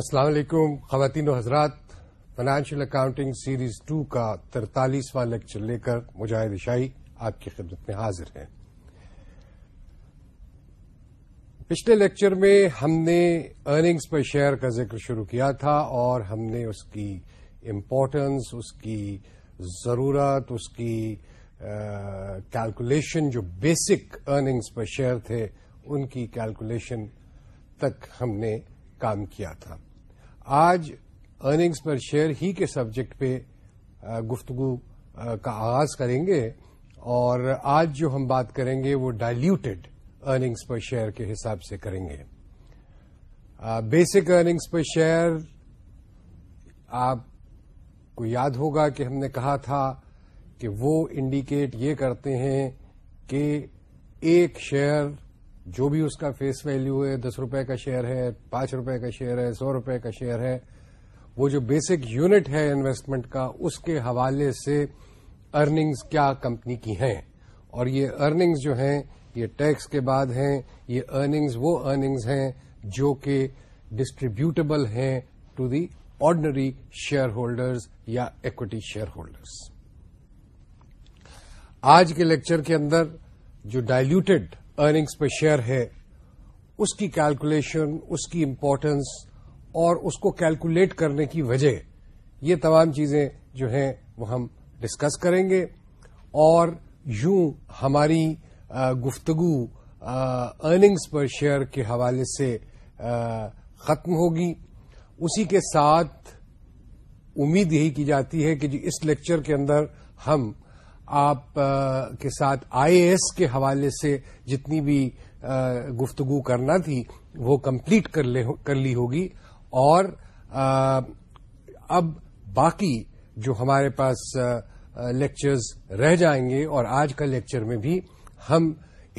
السلام علیکم خواتین و حضرات فائنانشیل اکاؤنٹنگ سیریز ٹو کا ترتالیسواں لیکچر لے کر مجاہد شاہی آپ کی خدمت میں حاضر ہیں پچھلے لیکچر میں ہم نے ارننگز پر شیئر کا ذکر شروع کیا تھا اور ہم نے اس کی امپورٹنس اس کی ضرورت اس کی کیلکولیشن جو بیسک ارننگز پر شیئر تھے ان کی کیلکولیشن تک ہم نے کام کیا تھا آج ارننگس پر شیئر ہی کے سبجیکٹ پہ گفتگو کا آغاز کریں گے اور آج جو ہم بات کریں گے وہ ڈائلوٹیڈ ارننگس پر شیئر کے حساب سے کریں گے بیسک ارننگس پر شیئر آپ کو یاد ہوگا کہ ہم نے کہا تھا کہ وہ انڈیکیٹ یہ کرتے ہیں کہ ایک شیئر جو بھی اس کا فیس ویلیو ہے دس روپے کا شیئر ہے پانچ روپے کا شیئر ہے سو روپے کا شیئر ہے وہ جو بیسک یونٹ ہے انویسٹمنٹ کا اس کے حوالے سے ارننگز کیا کمپنی کی ہیں اور یہ ارننگز جو ہیں یہ ٹیکس کے بعد ہیں یہ ارننگز وہ ارننگز ہیں جو کہ ڈسٹریبیوٹیبل ہیں to the ordinary share holders یا ایکوٹی شیئر ہولڈرز آج کے لیکچر کے اندر جو ڈائلوٹیڈ ارنگس پر شیئر ہے اس کی کیلکولیشن اس کی امپورٹنس اور اس کو کیلکولیٹ کرنے کی وجہ یہ تمام چیزیں جو ہیں وہ ہم ڈسکس کریں گے اور یوں ہماری گفتگو ارننگس پر شیئر کے حوالے سے ختم ہوگی اسی کے ساتھ امید یہی کی جاتی ہے کہ اس لیکچر کے اندر ہم آپ کے ساتھ آئی اے کے حوالے سے جتنی بھی گفتگو کرنا تھی وہ کمپلیٹ کر لی ہوگی اور اب باقی جو ہمارے پاس لیکچرز رہ جائیں گے اور آج کا لیکچر میں بھی ہم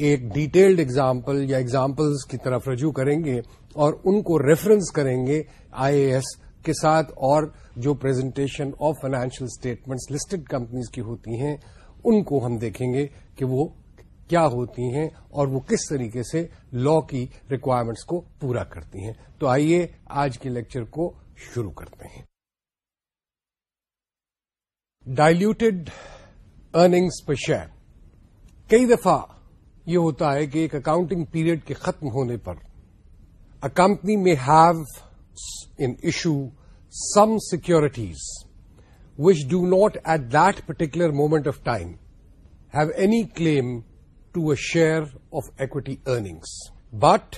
ایک ڈیٹیلڈ ایگزامپل یا اگزامپلز کی طرف رجوع کریں گے اور ان کو ریفرنس کریں گے آئی اے کے ساتھ اور جو presentation of financial statements listed companies کی ہوتی ہیں ان کو ہم دیکھیں گے کہ وہ کیا ہوتی ہیں اور وہ کس طریقے سے لا کی ریکوائرمنٹس کو پورا کرتی ہیں تو آئیے آج کے لیکچر کو شروع کرتے ہیں ڈائلوٹیڈ ارننگس شیئر کئی دفعہ یہ ہوتا ہے کہ ایک اکاؤنٹنگ پیریڈ کے ختم ہونے پر اکمپنی میں have in issue some securities which do not at that particular moment of time have aim to a share of equity earnings but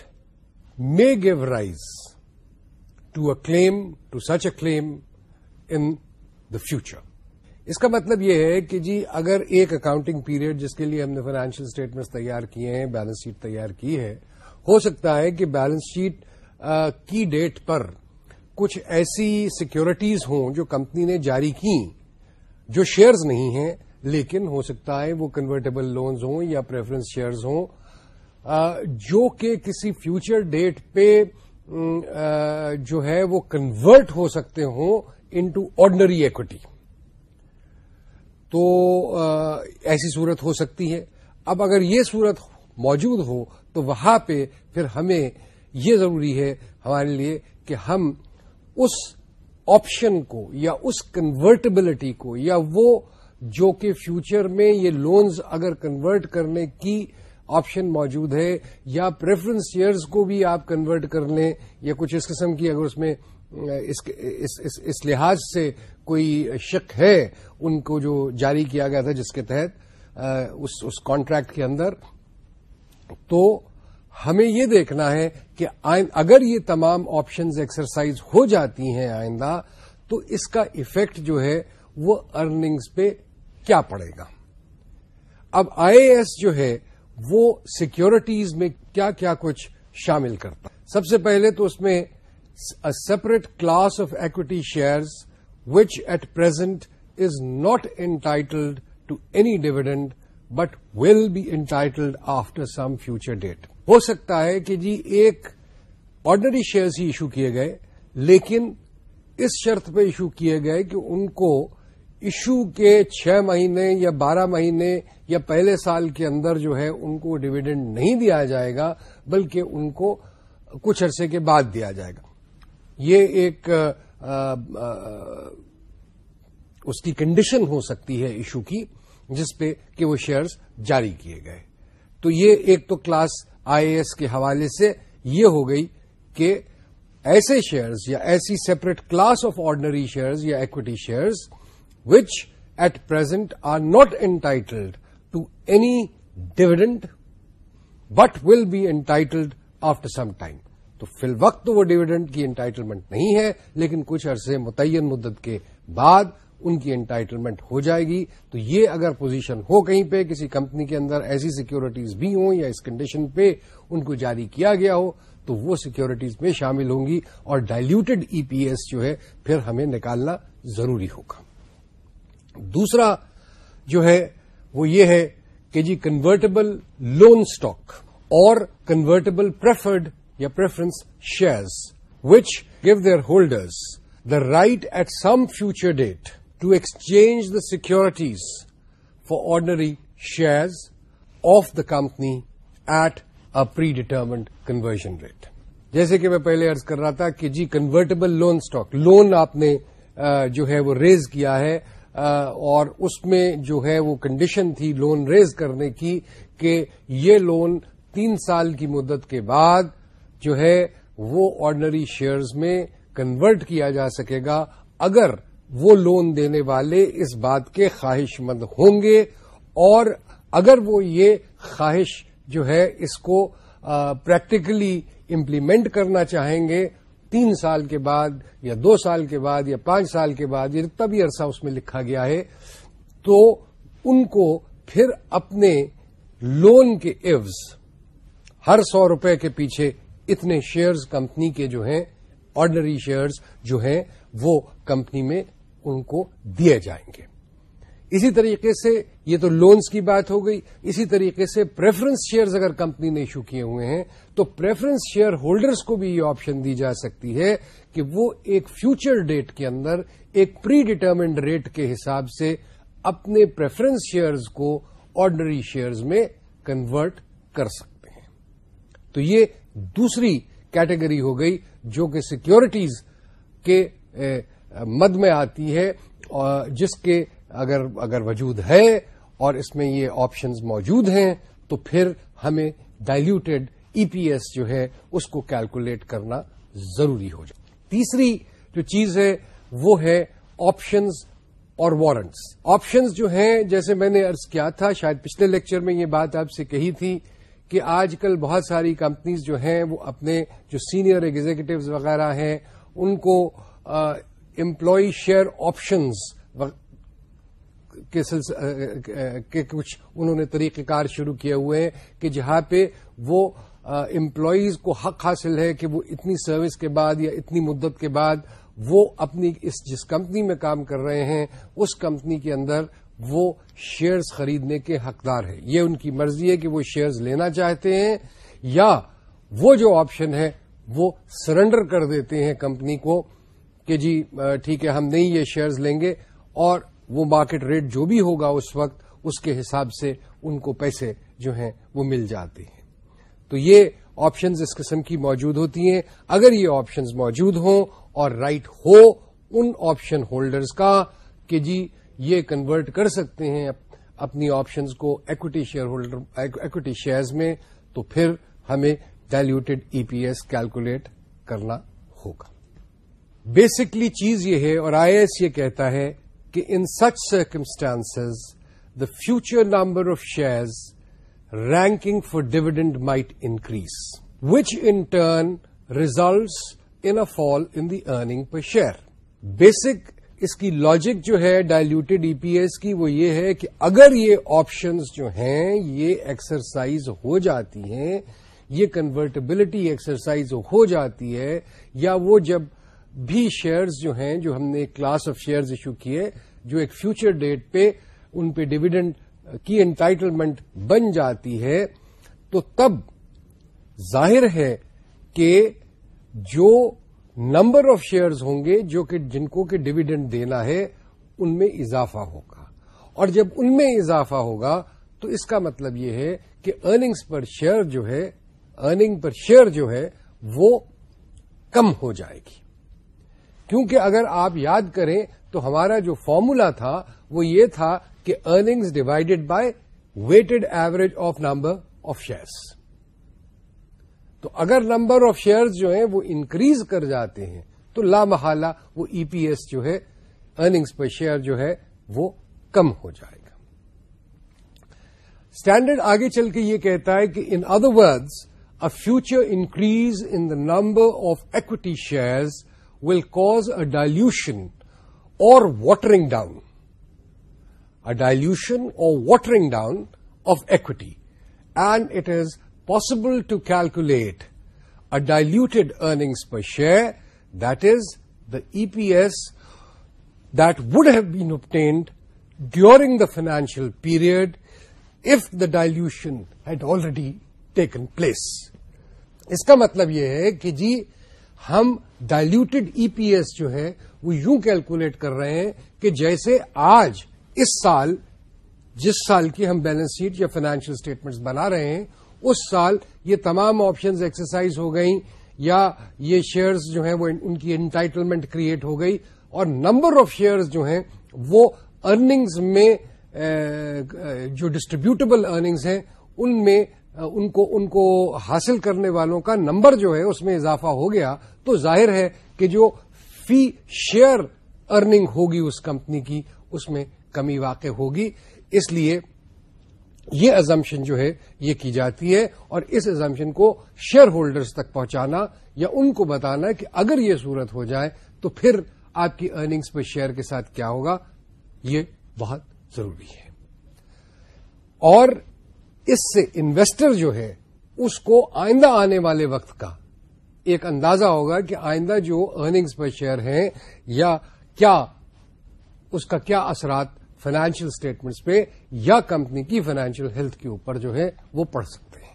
may give rise to a claim to such a claim in the future اس کا مطلب یہ ہے کہ جی اگر ایک accounting period جس کے لیے ہم نے فائنینشیل اسٹیٹمنٹس تیار کیے ہیں بیلنس شیٹ تیار کی ہے ہو سکتا ہے کہ بیلنس شیٹ کی ڈیٹ پر کچھ ایسی سیکورٹیز ہوں جو کمپنی نے جاری کی جو شیئرز نہیں ہیں لیکن ہو سکتا ہے وہ کنورٹیبل لونز ہوں یا پریفرنس شیئرز ہوں جو کہ کسی فیوچر ڈیٹ پہ جو ہے وہ کنورٹ ہو سکتے ہوں انٹو آرڈنری ایکوٹی تو ایسی صورت ہو سکتی ہے اب اگر یہ صورت موجود ہو تو وہاں پہ پھر ہمیں یہ ضروری ہے ہمارے لیے کہ ہم اس آپشن کو یا اس کنورٹیبلٹی کو یا وہ جو کہ فیوچر میں یہ لونز اگر کنورٹ کرنے کی آپشن موجود ہے یا پریفرنس ایئرز کو بھی آپ کنورٹ کر لیں یا کچھ اس قسم کی اگر اس میں اس اس, اس, اس لحاظ سے کوئی شک ہے ان کو جو جاری کیا گیا تھا جس کے تحت اس کانٹریکٹ کے اندر تو ہمیں یہ دیکھنا ہے کہ اگر یہ تمام آپشنز ایکسرسائز ہو جاتی ہیں آئندہ تو اس کا ایفیکٹ جو ہے وہ ارننگز پہ کیا پڑے گا اب آئی ایس جو ہے وہ سیکیورٹیز میں کیا کیا کچھ شامل کرتا سب سے پہلے تو اس میں separate class of equity shares which at present is not entitled to any dividend but will be entitled after some future date ہو سکتا ہے کہ جی ایک آرڈنری شیئرز ہی ایشو کیے گئے لیکن اس شرط پہ ایشو کیے گئے کہ ان کو ایشو کے چھ مہینے یا بارہ مہینے یا پہلے سال کے اندر جو ہے ان کو ڈویڈنڈ نہیں دیا جائے گا بلکہ ان کو کچھ عرصے کے بعد دیا جائے گا یہ ایک اس کی کنڈیشن ہو سکتی ہے ایشو کی جس پہ کہ وہ شیئرز جاری کیے گئے تو یہ ایک تو کلاس آئی ایس کے حوالے سے یہ ہو گئی کہ ایسے شیئرز یا ایسی separate class of ordinary shares یا equity shares which at present are not entitled to any dividend but will be entitled after some time تو فی الوقت تو وہ ڈویڈنڈ کی انٹائٹلمنٹ نہیں ہے لیکن کچھ عرصے متعین مدت کے بعد ان کی انٹائٹلمنٹ ہو جائے گی تو یہ اگر پوزیشن ہو کہیں پہ کسی کمپنی کے اندر ایسی سیکیورٹیز بھی ہوں یا اس کنڈیشن پہ ان کو جاری کیا گیا ہو تو وہ سیکیورٹیز میں شامل ہوں گی اور ڈائلوٹیڈ ای پی ایس جو ہے پھر ہمیں نکالنا ضروری ہوگا دوسرا جو ہے وہ یہ ہے کہ جی کنورٹیبل لون اسٹاک اور کنورٹیبل پریفرڈ یا preference shares which give their holders the right at some future date to exchange the securities for ordinary shares of the company at a predetermined conversion rate جیسے کہ میں پہلے ارض کر رہا تھا کہ جی کنورٹیبل لون اسٹاک لون آپ نے جو ہے وہ ریز کیا ہے اور اس میں جو ہے وہ کنڈیشن تھی لون ریز کرنے کی کہ یہ لون تین سال کی مدت کے بعد جو ہے وہ آرڈنری شیئرز میں کنورٹ کیا جا سکے گا اگر وہ لون دینے والے اس بات کے خواہش مند ہوں گے اور اگر وہ یہ خواہش جو ہے اس کو پریکٹیکلی امپلیمنٹ کرنا چاہیں گے تین سال کے بعد یا دو سال کے بعد یا پانچ سال کے بعد یہ بھی عرصہ اس میں لکھا گیا ہے تو ان کو پھر اپنے لون کے ایوز ہر سو روپے کے پیچھے اتنے شیئرز کمپنی کے جو ہیں آرڈنری شیئرز جو ہیں وہ کمپنی میں ان کو دیے جائیں گے اسی طریقے سے یہ تو لونز کی بات ہو گئی اسی طریقے سے پریفرنس شیئرز اگر کمپنی نے ایشو کیے ہوئے ہیں تو پریفرنس شیئر ہولڈرز کو بھی یہ آپشن دی جا سکتی ہے کہ وہ ایک فیوچر ڈیٹ کے اندر ایک پری ڈیٹرمنڈ ریٹ کے حساب سے اپنے پریفرنس شیئرز کو آرڈنری شیئرز میں کنورٹ کر سکتے ہیں تو یہ دوسری کیٹیگری ہو گئی جو کہ سیکیورٹیز کے مد میں آتی ہے جس کے اگر اگر وجود ہے اور اس میں یہ آپشنز موجود ہیں تو پھر ہمیں ڈائلوٹیڈ ای پی ایس جو ہے اس کو کیلکولیٹ کرنا ضروری ہو جائے تیسری جو چیز ہے وہ ہے آپشنز اور وارنٹس آپشنز جو ہیں جیسے میں نے ارض کیا تھا شاید پچھلے لیکچر میں یہ بات آپ سے کہی تھی کہ آج کل بہت ساری کمپنیز جو ہیں وہ اپنے جو سینئر ایگزیکٹوز وغیرہ ہیں ان کو امپلائی شیئر آپشنز کے کچھ انہوں نے طریقہ کار شروع کیے ہوئے ہیں کہ جہاں پہ وہ امپلائیز کو حق حاصل ہے کہ وہ اتنی سروس کے بعد یا اتنی مدت کے بعد وہ اپنی اس جس کمپنی میں کام کر رہے ہیں اس کمپنی کے اندر وہ شیئرز خریدنے کے حقدار ہیں یہ ان کی مرضی ہے کہ وہ شیئرز لینا چاہتے ہیں یا وہ جو آپشن ہے وہ سرنڈر کر دیتے ہیں کمپنی کو کہ جی ٹھیک ہے ہم نہیں یہ شیئرز لیں گے اور وہ مارکیٹ ریٹ جو بھی ہوگا اس وقت اس کے حساب سے ان کو پیسے جو ہیں وہ مل جاتے ہیں تو یہ آپشنز اس قسم کی موجود ہوتی ہیں اگر یہ آپشنز موجود ہوں اور رائٹ ہو ان آپشن ہولڈرز کا کہ جی یہ کنورٹ کر سکتے ہیں اپنی آپشنز کو equity share holder equity shares میں تو پھر ہمیں diluted E P S calculate کرنا ہوگا بیسکلی چیز یہ ہے اور آئی ایس یہ کہتا ہے کہ in such circumstance the future number of shares ranking for dividend might increase which in turn results in a fall in the earning per share basic اس کی لاجک جو ہے ڈائلوٹیڈ ای پی ایس کی وہ یہ ہے کہ اگر یہ آپشنز جو ہیں یہ ایکسرسائز ہو جاتی ہیں یہ کنورٹیبلٹی ایکسرسائز ہو جاتی ہے یا وہ جب بھی شیئرز جو ہیں جو ہم نے ایک کلاس آف شیئرز ایشو کیے جو ایک فیوچر ڈیٹ پہ ان پہ ڈویڈنڈ کی انٹائٹلمنٹ بن جاتی ہے تو تب ظاہر ہے کہ جو نمبر آف شیئرز ہوں گے جو کہ جن کو کہ ڈویڈنڈ دینا ہے ان میں اضافہ ہوگا اور جب ان میں اضافہ ہوگا تو اس کا مطلب یہ ہے کہ ارننگس پر شیئر جو ہے ارننگ پر شیئر جو ہے وہ کم ہو جائے گی کیونکہ اگر آپ یاد کریں تو ہمارا جو فارمولا تھا وہ یہ تھا کہ earnings divided by weighted average of number of shares تو اگر نمبر آف شیئرز جو ہیں وہ انکریز کر جاتے ہیں تو محالہ وہ ای پی ایس جو ہے ارنگز پر شیئر جو ہے وہ کم ہو جائے گا اسٹینڈرڈ آگے چل کے یہ کہتا ہے کہ in other words a future increase in the number of equity shares will cause a dilution or watering down a dilution or watering down of equity and it is possible to calculate a diluted earnings per share that is the E P S that would have obtained during the financial period if the dilution had already taken place اس کا مطلب یہ ہے کہ جی ہم diluted E P S جو ہے وہ یوں کیلکولیٹ کر رہے ہیں کہ جیسے آج اس سال جس سال کی ہم بیلنس شیٹ یا فائنینشیل اسٹیٹمنٹ بنا رہے ہیں اس سال یہ تمام آپشنز ایکسرسائز ہو گئیں یا یہ شیئرز جو ہیں وہ ان کی انٹائٹلمنٹ کریٹ ہو گئی اور نمبر آف شیئرز جو ہیں وہ ارننگز میں جو ڈسٹریبیوٹیبل ارننگز ہیں ان میں ان کو ان کو حاصل کرنے والوں کا نمبر جو ہے اس میں اضافہ ہو گیا تو ظاہر ہے کہ جو فی شیئر ارننگ ہوگی اس کمپنی کی اس میں کمی واقع ہوگی اس لیے یہ ازمپشن جو ہے یہ کی جاتی ہے اور اس ازمپشن کو شیئر ہولڈرز تک پہنچانا یا ان کو بتانا کہ اگر یہ صورت ہو جائے تو پھر آپ کی ارننگز پر شیئر کے ساتھ کیا ہوگا یہ بہت ضروری ہے اور اس سے انویسٹر جو ہے اس کو آئندہ آنے والے وقت کا ایک اندازہ ہوگا کہ آئندہ جو ارننگز پر شیئر ہیں یا کیا اس کا کیا اثرات فائنانشیل اسٹیٹمنٹس پہ یا کمپنی کی فائنینشیل ہیلتھ کے اوپر جو ہے وہ پڑھ سکتے ہیں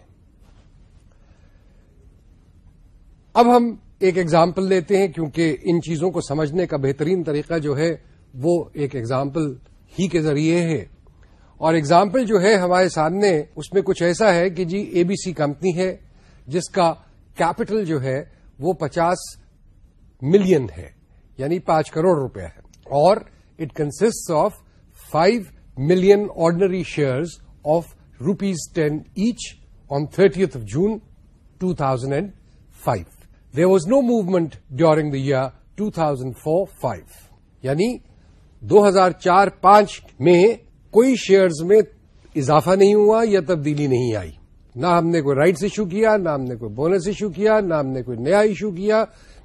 اب ہم ایک ایگزامپل لیتے ہیں کیونکہ ان چیزوں کو سمجھنے کا بہترین طریقہ جو ہے وہ ایک ایگزامپل ہی کے ذریعے ہے اور اگزامپل جو ہے ہمارے سامنے اس میں کچھ ایسا ہے کہ جی اے بی سی کمپنی ہے جس کا کیپٹل جو ہے وہ پچاس ملین ہے یعنی پانچ کروڑ روپے ہے اور it consist of five million ordinary shares of rupees ten each on thirtieth of June two thousand and five there was no movement during the year two thousand four five یعنی دو ہزار چار پانچ میں کوئی شیئرز میں اضافہ نہیں ہوا یا تبدیلی نہیں آئی نہ ہم نے کوئی رائٹس ایشو کیا نہ ہم نے کوئی بونس ایشو کیا نہ ہم نے کوئی نیا ایشو کیا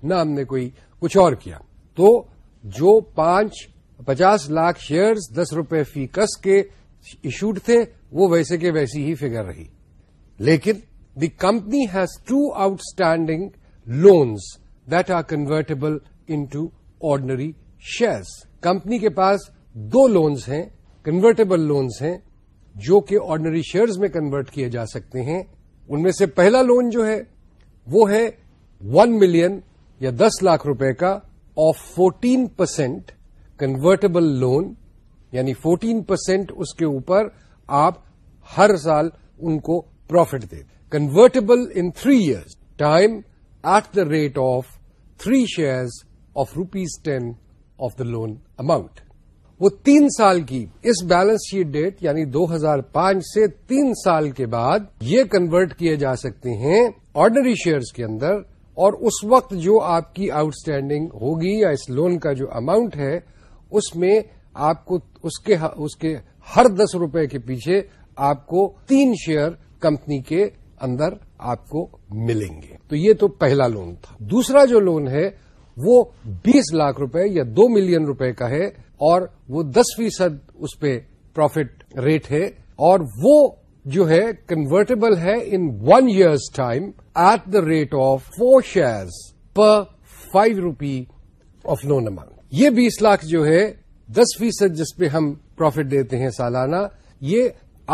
نہ ہم نے کوئی کچھ اور کیا تو جو پانچ پچاس لاکھ شیئرز دس روپے فی کس کے ایشوڈ تھے وہ ویسے کے ویسی ہی فگر رہی لیکن the company has two outstanding loans that are convertible into ordinary shares company کے پاس دو لونز ہیں کنورٹیبل لونز ہیں جو کہ آرڈنری شیئرز میں کنورٹ کیے جا سکتے ہیں ان میں سے پہلا لون جو ہے وہ ہے ون ملین یا دس لاکھ روپے کا of fourteen percent convertible loan یعنی فورٹین پرسینٹ اس کے اوپر آپ ہر سال ان کو پروفٹ دے دیں convertible in three years time at the rate of three shares of rupees ten of the loan amount وہ تین سال کی اس بیلنس شیٹ ڈیٹ یعنی دو ہزار پانچ سے تین سال کے بعد یہ کنورٹ کیے جا سکتے ہیں آرڈنری شیئرز کے اندر اور اس وقت جو آپ کی آؤٹ اسٹینڈنگ ہوگی یا اس لون کا جو اماؤنٹ ہے اس میں آپ کو اس کے اس کے ہر دس روپے کے پیچھے آپ کو تین شیئر کمپنی کے اندر آپ کو ملیں گے تو یہ تو پہلا لون تھا دوسرا جو لون ہے وہ بیس لاکھ روپے یا دو ملین روپے کا ہے اور وہ دس فیصد اس پہ پروفٹ ریٹ ہے اور وہ جو ہے کنورٹیبل ہے in one years time at the rate of four shares per five rupee of nominal یہ بیس لاکھ جو ہے دس فیصد جس پہ ہم پروفٹ دیتے ہیں سالانہ یہ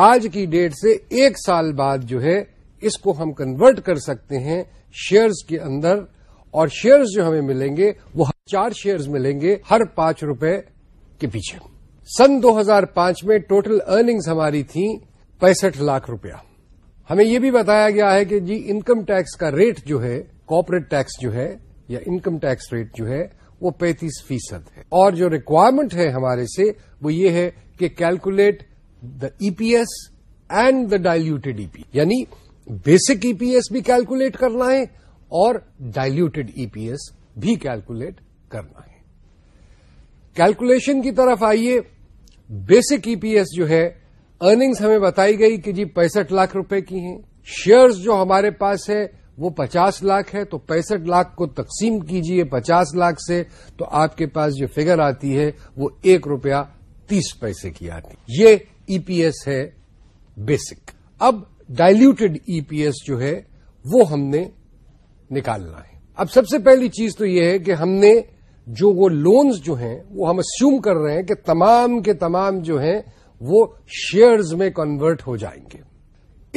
آج کی ڈیٹ سے ایک سال بعد جو ہے اس کو ہم کنورٹ کر سکتے ہیں شیئرز کے اندر اور شیئرز جو ہمیں ملیں گے وہ چار شیئرز ملیں گے ہر پانچ روپے کے پیچھے سن دو ہزار پانچ میں ٹوٹل ارننگز ہماری تھیں پینسٹھ لاکھ روپیہ ہمیں یہ بھی بتایا گیا ہے کہ جی انکم ٹیکس کا ریٹ جو ہے کارپوریٹ ٹیکس جو ہے یا انکم ٹیکس ریٹ جو ہے وہ پینتیس فیصد ہے اور جو ریکوائرمنٹ ہے ہمارے سے وہ یہ ہے کہ calculate the E P S and the diluted E P یعنی بیسک ای پی ایس بھی کیلکولیٹ کرنا ہے اور ڈائلوٹیڈ ای پی ایس بھی کیلکولیٹ کرنا ہے کیلکولیشن کی طرف آئیے بیسک ای پی ایس جو ہے ارننگز ہمیں بتائی گئی کہ جی پینسٹھ لاکھ روپے کی ہیں شیئرز جو ہمارے پاس ہے وہ پچاس لاکھ ہے تو پینسٹھ لاکھ کو تقسیم کیجئے پچاس لاکھ سے تو آپ کے پاس جو فگر آتی ہے وہ ایک روپیہ تیس پیسے کی آتی ہے یہ ای پی ایس ہے بیسک اب ڈائلوٹیڈ ای پی ایس جو ہے وہ ہم نے نکالنا ہے اب سب سے پہلی چیز تو یہ ہے کہ ہم نے جو وہ لونز جو ہیں وہ ہم اسیوم کر رہے ہیں کہ تمام کے تمام جو ہیں وہ شیئرز میں کنورٹ ہو جائیں گے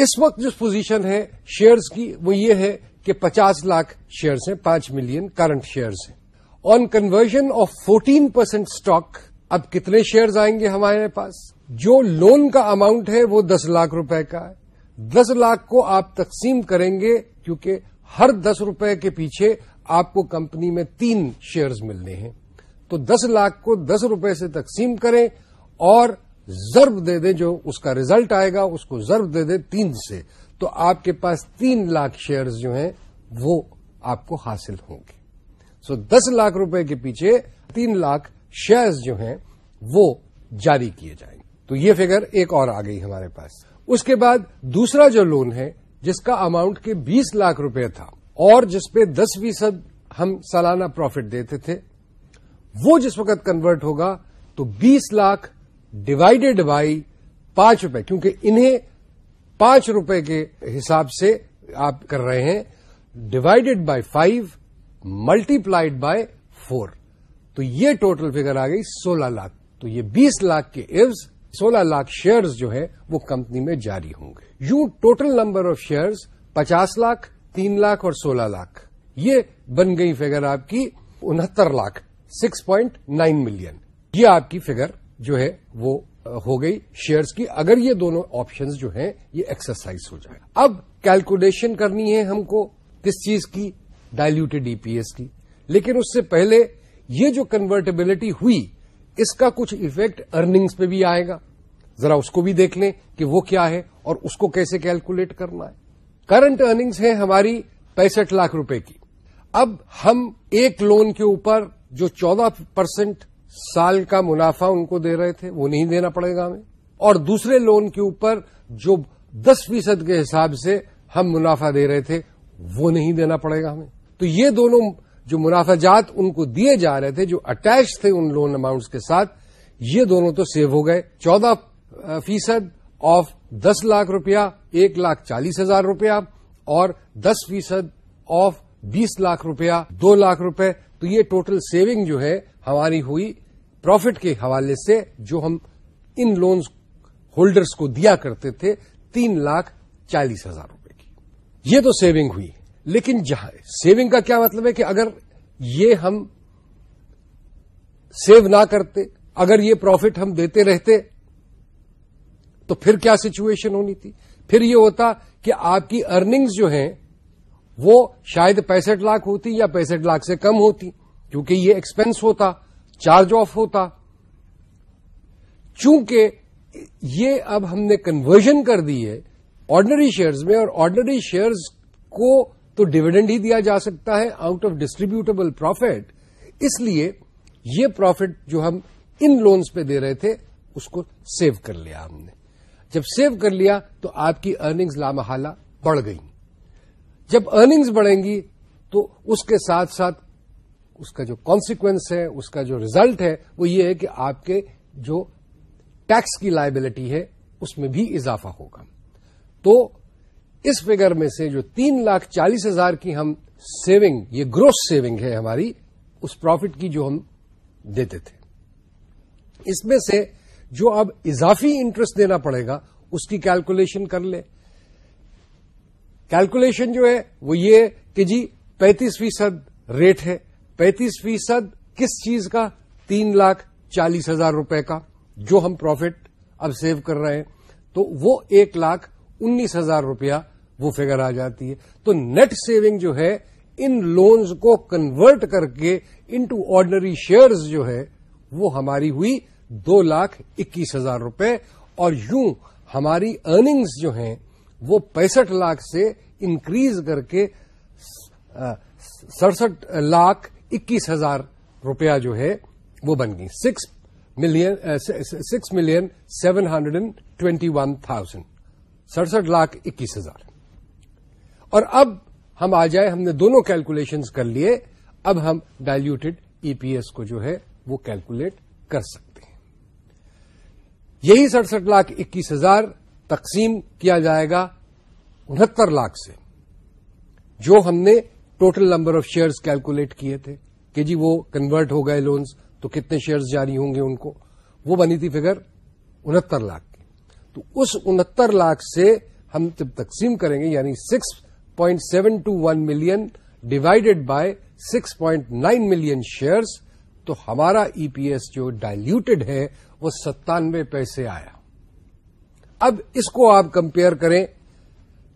اس وقت جو پوزیشن ہے شیئرز کی وہ یہ ہے کہ پچاس لاکھ شیئرز ہیں پانچ ملین کرنٹ شیئرز ہیں on conversion of fourteen percent stock اب کتنے شیئرز آئیں گے ہمارے پاس جو لون کا اماؤنٹ ہے وہ دس لاکھ روپے کا ہے دس لاکھ کو آپ تقسیم کریں گے کیونکہ ہر دس روپے کے پیچھے آپ کو کمپنی میں تین شیئرز ملنے ہیں تو دس لاکھ کو دس روپے سے تقسیم کریں اور ضرب دے دیں جو اس کا ریزلٹ آئے گا اس کو ضرب دے دیں تین سے تو آپ کے پاس تین لاکھ شیئرز جو ہیں وہ آپ کو حاصل ہوں گے سو دس لاکھ روپے کے پیچھے تین لاکھ شیئرز جو ہیں وہ جاری کیے جائیں گے تو یہ فگر ایک اور آ گئی ہمارے پاس اس کے بعد دوسرا جو لون ہے جس کا اماؤنٹ کے بیس لاکھ روپے تھا اور جس پہ دس فیصد ہم سالانہ پروفٹ دیتے تھے وہ جس وقت کنورٹ ہوگا تو بیس لاکھ ڈیوائڈیڈ بائی پانچ روپے کیونکہ انہیں پانچ روپے کے حساب سے آپ کر رہے ہیں divided by five multiplied by four تو یہ ٹوٹل فگر آ گئی سولہ لاکھ تو یہ بیس لاکھ کے ایوز سولہ لاکھ شیئرز جو ہے وہ کمپنی میں جاری ہوں گے یوں ٹوٹل نمبر آف شیئرز پچاس لاکھ تین لاکھ اور سولہ لاکھ یہ بن گئی فگر آپ کی انہتر lakh six point nine million یہ آپ کی فگر جو ہے وہ ہو گئی شیئرز کی اگر یہ دونوں آپشنز جو ہیں یہ ایکسرسائز ہو جائے اب کیلکولیشن کرنی ہے ہم کو کس چیز کی ڈائلوٹیڈ ای پی ایس کی لیکن اس سے پہلے یہ جو کنورٹیبلٹی ہوئی اس کا کچھ افیکٹ ارننگز پہ بھی آئے گا ذرا اس کو بھی دیکھ لیں کہ وہ کیا ہے اور اس کو کیسے کیلکولیٹ کرنا ہے کرنٹ ارننگز ہے ہماری پینسٹھ لاکھ روپے کی اب ہم ایک لون کے اوپر جو چودہ پرسینٹ سال کا منافع ان کو دے رہے تھے وہ نہیں دینا پڑے گا ہمیں اور دوسرے لون کے اوپر جو دس فیصد کے حساب سے ہم منافع دے رہے تھے وہ نہیں دینا پڑے گا ہمیں تو یہ دونوں جو منافع جات ان کو دیے جا رہے تھے جو اٹیچ تھے ان لون اماؤنٹس کے ساتھ یہ دونوں تو سیو ہو گئے چودہ فیصد آف دس لاکھ روپیہ ایک لاکھ چالیس ہزار روپیہ اور دس فیصد آف بیس لاکھ روپیہ دو لاکھ روپے تو یہ ٹوٹل سیونگ جو ہے ہماری ہوئی پروفٹ کے حوالے سے جو ہم ان لون ہولڈرز کو دیا کرتے تھے تین لاکھ چالیس ہزار روپے کی یہ تو سیونگ ہوئی لیکن جہاں سیونگ کا کیا مطلب ہے کہ اگر یہ ہم سیو نہ کرتے اگر یہ پروفٹ ہم دیتے رہتے تو پھر کیا سچویشن ہونی تھی پھر یہ ہوتا کہ آپ کی ارننگز جو ہیں وہ شاید پینسٹھ لاکھ ہوتی یا پینسٹھ لاکھ سے کم ہوتی کیونکہ یہ ایکسپنس ہوتا چارج آف ہوتا چونکہ یہ اب ہم نے کنورژن کر دی ہے آرڈنری شیئرز میں اور آرڈنری شیئرز کو تو ڈویڈنڈ ہی دیا جا سکتا ہے آؤٹ آف ڈسٹریبیوٹیبل پروفیٹ اس لیے یہ پروفیٹ جو ہم ان لونز پہ دے رہے تھے اس کو سیو کر لیا ہم نے جب سیو کر لیا تو آپ کی ارننگز لامحالہ بڑھ گئی جب ارننگز بڑھیں گی تو اس کے ساتھ ساتھ اس کا جو کانسیکوینس ہے اس کا جو ریزلٹ ہے وہ یہ ہے کہ آپ کے جو ٹیکس کی لائبلٹی ہے اس میں بھی اضافہ ہوگا تو اس فگر میں سے جو تین لاکھ چالیس ہزار کی ہم سیونگ یہ گروس سیونگ ہے ہماری اس پروفٹ کی جو ہم دیتے تھے اس میں سے جو اب اضافی انٹرسٹ دینا پڑے گا اس کی کیلکولیشن کر لے کیلکولیشن جو ہے وہ یہ کہ جی پینتیس فیصد ریٹ ہے پینتیس فیصد کس چیز کا تین لاکھ چالیس ہزار روپے کا جو ہم پروفٹ اب سیو کر رہے ہیں تو وہ ایک لاکھ انیس ہزار روپیہ وہ فگر آ جاتی ہے تو نیٹ سیونگ جو ہے ان لونز کو کنورٹ کر کے انٹو آرڈنری شیئرز جو ہے وہ ہماری ہوئی دو لاکھ اکیس ہزار روپے اور یوں ہماری ارننگز جو ہیں وہ پینسٹھ لاکھ سے انکریز کر کے سڑسٹھ لاکھ اکیس ہزار روپیہ جو ہے وہ بن گئی six million six million seven hundred and twenty one thousand سڑسٹھ lakh اکیس ہزار اور اب ہم آ جائیں ہم نے دونوں کیلکولیشن کر لیے اب ہم ڈائلوٹیڈ ای پی ایس کو جو ہے وہ کیلکولیٹ کر سکتے ہیں یہی سڑسٹھ لاکھ اکیس ہزار تقسیم کیا جائے گا انہتر لاکھ سے جو ہم نے total number of shares calculate کیے تھے کہ جی وہ کنورٹ ہو گئے لونز تو کتنے شیئرز جاری ہوں گے ان کو وہ بنی تھی فگر انہتر لاکھ کی تو اس انہتر لاکھ سے ہم جب تقسیم کریں گے یعنی six point seven two one million divided by six point nine million shares تو ہمارا ای پی ایس جو ڈائلوٹیڈ ہے وہ ستانوے پیسے آیا اب اس کو آپ کمپیئر کریں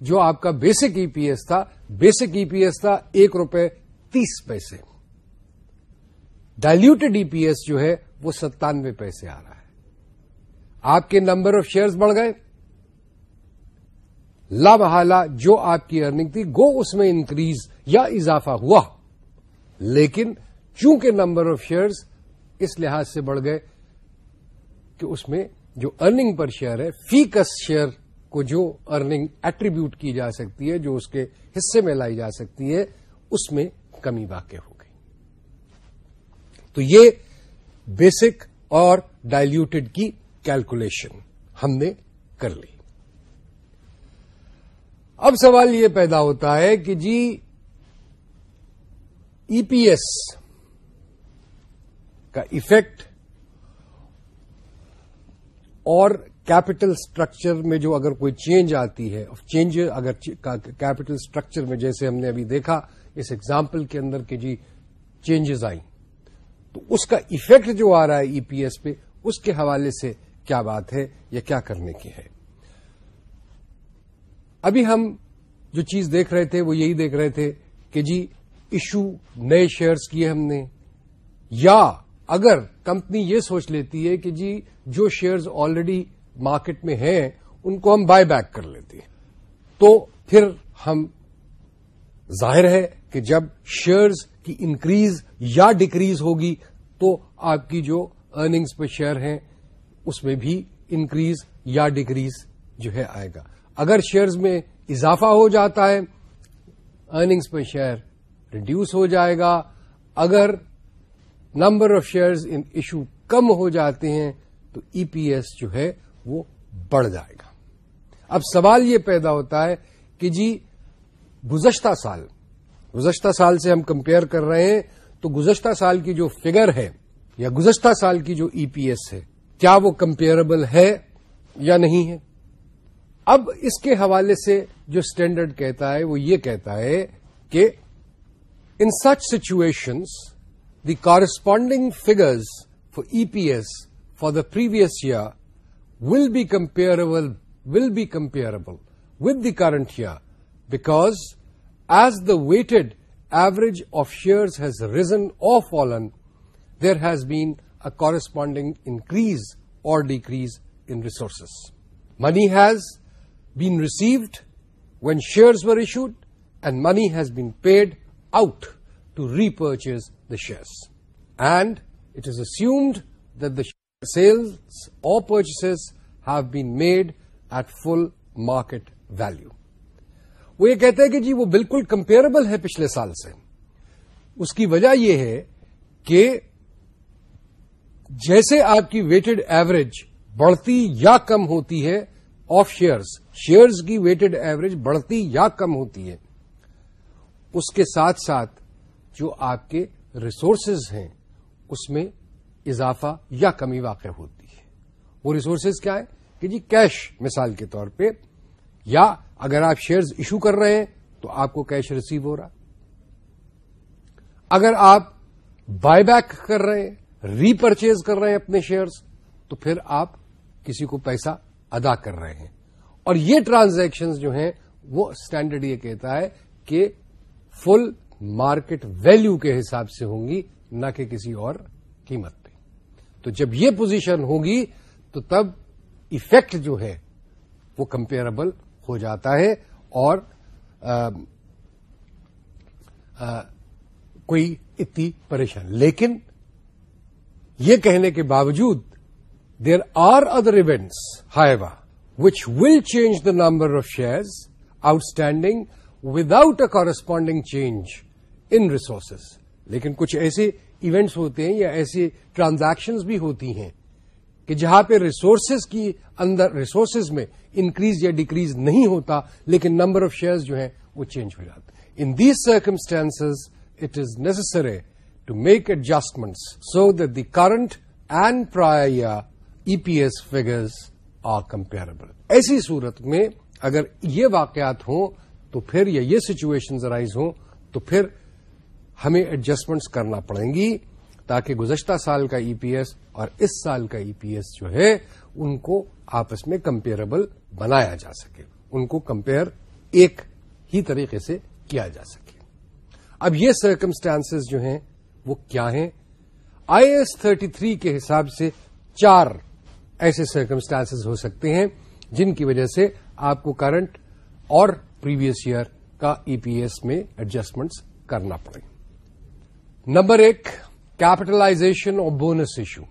جو آپ کا بیسک ای پی ایس تھا بیسک ای پی ایس تھا ایک روپے تیس پیسے ڈائلوٹیڈ ای پی ایس جو ہے وہ ستانوے پیسے آ رہا ہے آپ کے نمبر آف شیئرز بڑھ گئے لا جو آپ کی ارننگ تھی گو اس میں انکریز یا اضافہ ہوا لیکن چونکہ نمبر آف شیئرز اس لحاظ سے بڑھ گئے کہ اس میں جو ارننگ پر شیئر ہے فی کس شیئر کو جو ارننگ ایٹریبیوٹ کی جا سکتی ہے جو اس کے حصے میں لائی جا سکتی ہے اس میں کمی واقع ہو گئی تو یہ بیسک اور ڈائلوٹیڈ کی کیلکولیشن ہم نے کر لی اب سوال یہ پیدا ہوتا ہے کہ جی ای پی ایس کا ایفیکٹ اور کیپٹل اسٹرکچر میں جو اگر کوئی چینج آتی ہے چینج اگر کیپٹل اسٹرکچر میں جیسے ہم نے ابھی دیکھا اس ایگزامپل کے اندر کہ جی چینجز آئیں تو اس کا ایفیکٹ جو آ رہا ہے ای پی ایس پہ اس کے حوالے سے کیا بات ہے یا کیا کرنے کی ہے ابھی ہم جو چیز دیکھ رہے تھے وہ یہی دیکھ رہے تھے کہ جی ایشو نئے شیئرز کیے ہم نے یا اگر کمپنی یہ سوچ لیتی ہے کہ جی جو شیئرز آلریڈی مارکیٹ میں ہیں ان کو ہم بائی بیک کر لیتے ہیں تو پھر ہم ظاہر ہے کہ جب شیئرز کی انکریز یا ڈیکریز ہوگی تو آپ کی جو ارننگز پہ شیئر ہیں اس میں بھی انکریز یا ڈیکریز جو ہے آئے گا اگر شیئرز میں اضافہ ہو جاتا ہے ارننگس پر شیئر ریڈیوس ہو جائے گا اگر number of shares in issue کم ہو جاتے ہیں تو ای پی ایس جو ہے وہ بڑھ جائے گا اب سوال یہ پیدا ہوتا ہے کہ جی گزشتہ سال گزشتہ سال سے ہم کمپیئر کر رہے ہیں تو گزشتہ سال کی جو فگر ہے یا گزشتہ سال کی جو ای پی ایس ہے کیا وہ کمپیئربل ہے یا نہیں ہے اب اس کے حوالے سے جو اسٹینڈرڈ کہتا ہے وہ یہ کہتا ہے کہ in such situations the corresponding figures for E P S for the previous year will be comparable will be comparable with the current year because as the weighted average of shares has risen of fallen there has been a corresponding increase اور decrease in resources money has be received when shares were issued and money has paid out to repurchase the shares and it is assumed the share sales of purchase have been at full market value وہ یہ کہتے ہیں کہ جی وہ بالکل comparable ہے پچھلے سال سے اس کی وجہ یہ ہے کہ جیسے آپ کی ویٹڈ ایوریج بڑھتی یا کم ہوتی ہے آف شیئرز شیئرز کی ویٹڈ ایوریج بڑھتی یا کم ہوتی ہے اس کے ساتھ ساتھ جو آپ کے ریسورسز ہیں اس میں اضافہ یا کمی واقع ہوتی ہے وہ ریسورسز کیا ہے کہ جی کیش مثال کے طور پہ یا اگر آپ شیئرز ایشو کر رہے ہیں تو آپ کو کیش ریسیو ہو رہا اگر آپ بائی بیک کر رہے ہیں ری پرچیز کر رہے ہیں اپنے شیئرز تو پھر آپ کسی کو پیسہ ادا کر رہے ہیں اور یہ ٹرانزیکشن جو ہیں وہ اسٹینڈرڈ یہ کہتا ہے کہ فل مارکیٹ ویلو کے حساب سے ہوں گی نہ کہ کسی اور قیمت پہ تو جب یہ پوزیشن ہوگی تو تب ایفیکٹ جو ہے وہ کمپیریبل ہو جاتا ہے اور آ, آ, کوئی اتنی پریشان لیکن یہ کہنے کے باوجود there are other events ہائیوا which will change the number of shares outstanding without a corresponding change in resources لیکن کچھ ایسے ایونٹس ہوتے ہیں یا ایسی ٹرانزیکشنز بھی ہوتی ہیں کہ جہاں پہ ریسورسز کی اندر ریسورسز میں انکریز یا ڈیکریز نہیں ہوتا لیکن نمبر آف شیئرز جو ہیں وہ چینج ہو جاتے in these circumstances it is necessary to make adjustments so that the current and prior E P S figures are comparable ایسی صورت میں اگر یہ واقعات ہوں تو پھر یا یہ سچویشن رائز ہوں تو پھر ہمیں ایڈجسٹمنٹس کرنا پڑیں گی تاکہ گزشتہ سال کا ای پی ایس اور اس سال کا ای پی ایس جو ہے ان کو آپس میں کمپیریبل بنایا جا سکے ان کو کمپیئر ایک ہی طریقے سے کیا جا سکے اب یہ سرکمسٹانس جو ہیں وہ کیا ہیں آئی ایس تھرٹی تھری کے حساب سے چار ایسے سرکمسٹانس ہو سکتے ہیں جن کی وجہ سے آپ کو کرنٹ اور پریویس ایئر کا ای پی ایس میں ایڈجسٹمنٹ کرنا پڑے نمبر ایک کیپٹلائزیشن اور بونس ایشو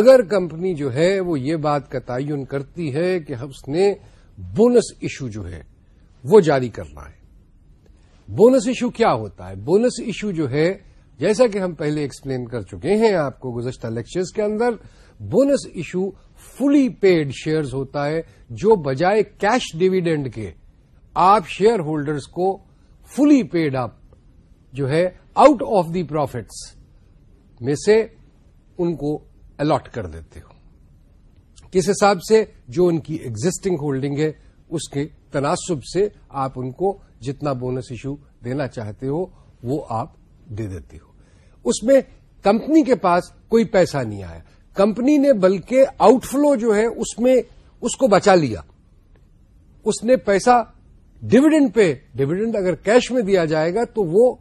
اگر کمپنی جو ہے وہ یہ بات کا تعین کرتی ہے کہ اس نے بونس ایشو جو ہے وہ جاری کرنا ہے بونس ایشو کیا ہوتا ہے بونس ایشو جو ہے جیسا کہ ہم پہلے ایکسپلین کر چکے ہیں آپ کو گزشتہ لیکچرز کے اندر bonus issue fully paid shares ہوتا ہے جو بجائے کیش ڈویڈینڈ کے آپ شیئر ہولڈرس کو فلی پیڈ اپ جو ہے آؤٹ آف دی پروفٹس میں سے ان کو الاٹ کر دیتے ہو کس حساب سے جو ان کی ایگزٹنگ ہولڈنگ ہے اس کے تناسب سے آپ ان کو جتنا بونس ایشو دینا چاہتے ہو وہ آپ دے دیتے ہو اس میں کمپنی کے پاس کوئی پیسہ نہیں آیا کمپنی نے بلکہ آؤٹ فلو جو ہے اس میں اس کو بچا لیا اس نے پیسہ ڈویڈنڈ پہ ڈویڈنڈ اگر کیش میں دیا جائے گا تو وہ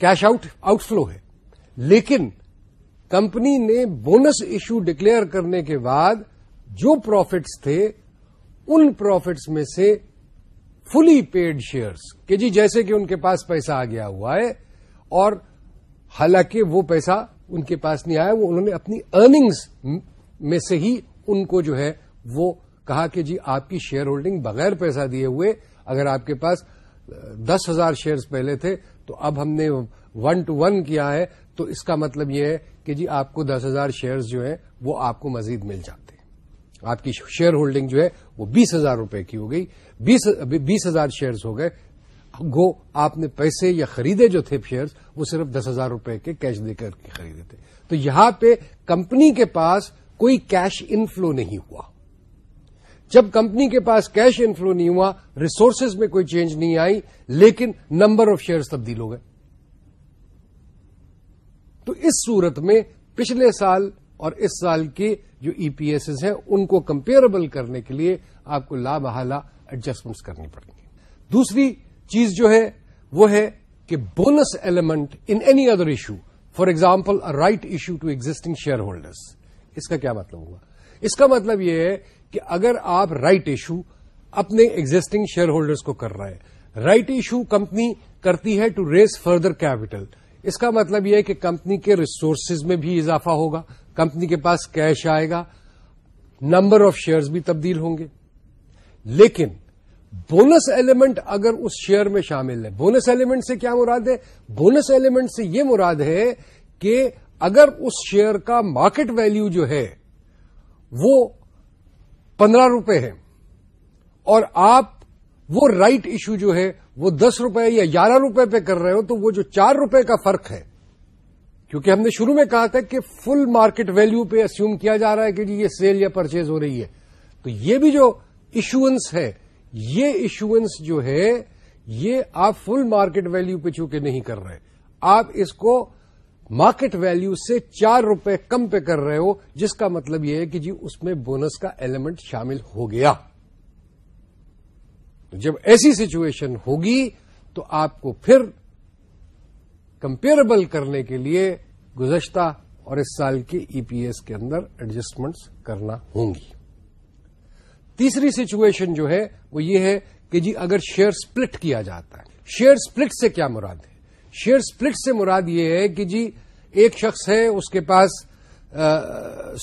کیش آؤٹ آؤٹ فلو ہے لیکن کمپنی نے بونس ایشو ڈکلیئر کرنے کے بعد جو پروفٹس تھے ان پروفٹس میں سے فلی پیڈ شیئرس کہ جی جیسے کہ ان کے پاس پیسہ آ گیا ہوا ہے اور حالانکہ وہ پیسہ ان کے پاس نہیں آیا وہ انہوں نے اپنی ارننگز میں سے ہی ان کو جو ہے وہ کہا کہ جی آپ کی شیئر ہولڈنگ بغیر پیسہ دیے ہوئے اگر آپ کے پاس دس ہزار شیئرز پہلے تھے تو اب ہم نے ون ٹو ون کیا ہے تو اس کا مطلب یہ ہے کہ جی آپ کو دس ہزار شیئرز جو ہیں وہ آپ کو مزید مل جاتے آپ کی شیئر ہولڈنگ جو ہے وہ بیس ہزار روپے کی ہو گئی بیس ہزار شیئرز ہو گئے گو آپ نے پیسے یا خریدے جو تھے شیئرز وہ صرف دس ہزار روپے کے کیش دے کر کے خریدے تھے تو یہاں پہ کمپنی کے پاس کوئی کیش انفلو نہیں ہوا جب کمپنی کے پاس کیش انفلو نہیں ہوا ریسورسز میں کوئی چینج نہیں آئی لیکن نمبر آف شیئرز تبدیل ہو گئے تو اس صورت میں پچھلے سال اور اس سال کے جو ای پی ایس ہیں ان کو کمپیئربل کرنے کے لیے آپ کو لا بحالہ ایڈجسٹمنٹ کرنی پڑیں گے دوسری چیز جو ہے وہ ہے کہ bonus element any other issue for example right issue to existing share holders اس کا کیا مطلب ہوا اس کا مطلب یہ ہے کہ اگر آپ رائٹ ایشو اپنے ایگزٹنگ شیئر ہولڈرس کو کر رہے ہیں رائٹ ایشو کمپنی کرتی ہے ٹو ریز فردر کیپٹل اس کا مطلب یہ ہے کہ کمپنی کے ریسورسز میں بھی اضافہ ہوگا کمپنی کے پاس کیش آئے گا نمبر آف شیئرز بھی تبدیل ہوں گے لیکن بونس ایلیمنٹ اگر اس شیئر میں شامل ہے بونس ایلیمنٹ سے کیا مراد ہے بونس ایلیمنٹ سے یہ مراد ہے کہ اگر اس شیئر کا مارکیٹ ویلیو جو ہے وہ پندرہ روپے ہے اور آپ وہ رائٹ ایشو جو ہے وہ دس روپے یا گیارہ روپے پہ کر رہے ہو تو وہ جو چار روپے کا فرق ہے کیونکہ ہم نے شروع میں کہا تھا کہ فل مارکیٹ ویلیو پہ اسیوم کیا جا رہا ہے کہ جی یہ سیل یا پرچیز ہو رہی ہے تو یہ بھی جو ایشوئنس ہے یہ ایشوئنس جو ہے یہ آپ فل مارکیٹ ویلو پہ چوکے نہیں کر رہے آپ اس کو مارکیٹ ویلو سے چار روپے کم پہ کر رہے ہو جس کا مطلب یہ ہے کہ جی اس میں بونس کا ایلیمنٹ شامل ہو گیا جب ایسی سچویشن ہوگی تو آپ کو پھر کمپیریبل کرنے کے لیے گزشتہ اور اس سال کے ای پی e ایس کے اندر ایڈجسٹمنٹس کرنا ہوں گی تیسری سچویشن جو ہے وہ یہ ہے کہ جی اگر شیئر سپلٹ کیا جاتا ہے شیئر سپلٹ سے کیا مراد ہے شیئر سپلٹ سے مراد یہ ہے کہ جی ایک شخص ہے اس کے پاس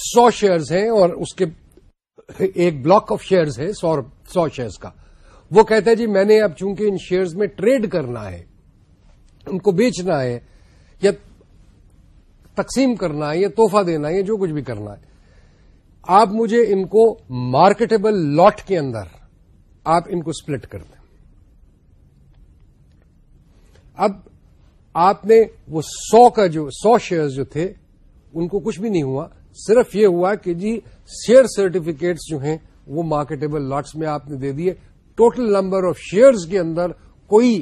سو شیئرز ہیں اور اس کے ایک بلاک آف شیئرز ہے سو سو شیئرز کا وہ کہتا ہے جی میں نے اب چونکہ ان شیئرز میں ٹریڈ کرنا ہے ان کو بیچنا ہے یا تقسیم کرنا ہے یا توحفہ دینا ہے یا جو کچھ بھی کرنا ہے آپ مجھے ان کو مارکیٹبل لاٹ کے اندر آپ ان کو سپلٹ کر دیں اب آپ نے وہ سو کا جو سو شیئر جو تھے ان کو کچھ بھی نہیں ہوا صرف یہ ہوا کہ جی شیئر سرٹیفکیٹس جو ہیں وہ مارکیٹبل لاٹس میں آپ نے دے دیے ٹوٹل نمبر آف شیئرز کے اندر کوئی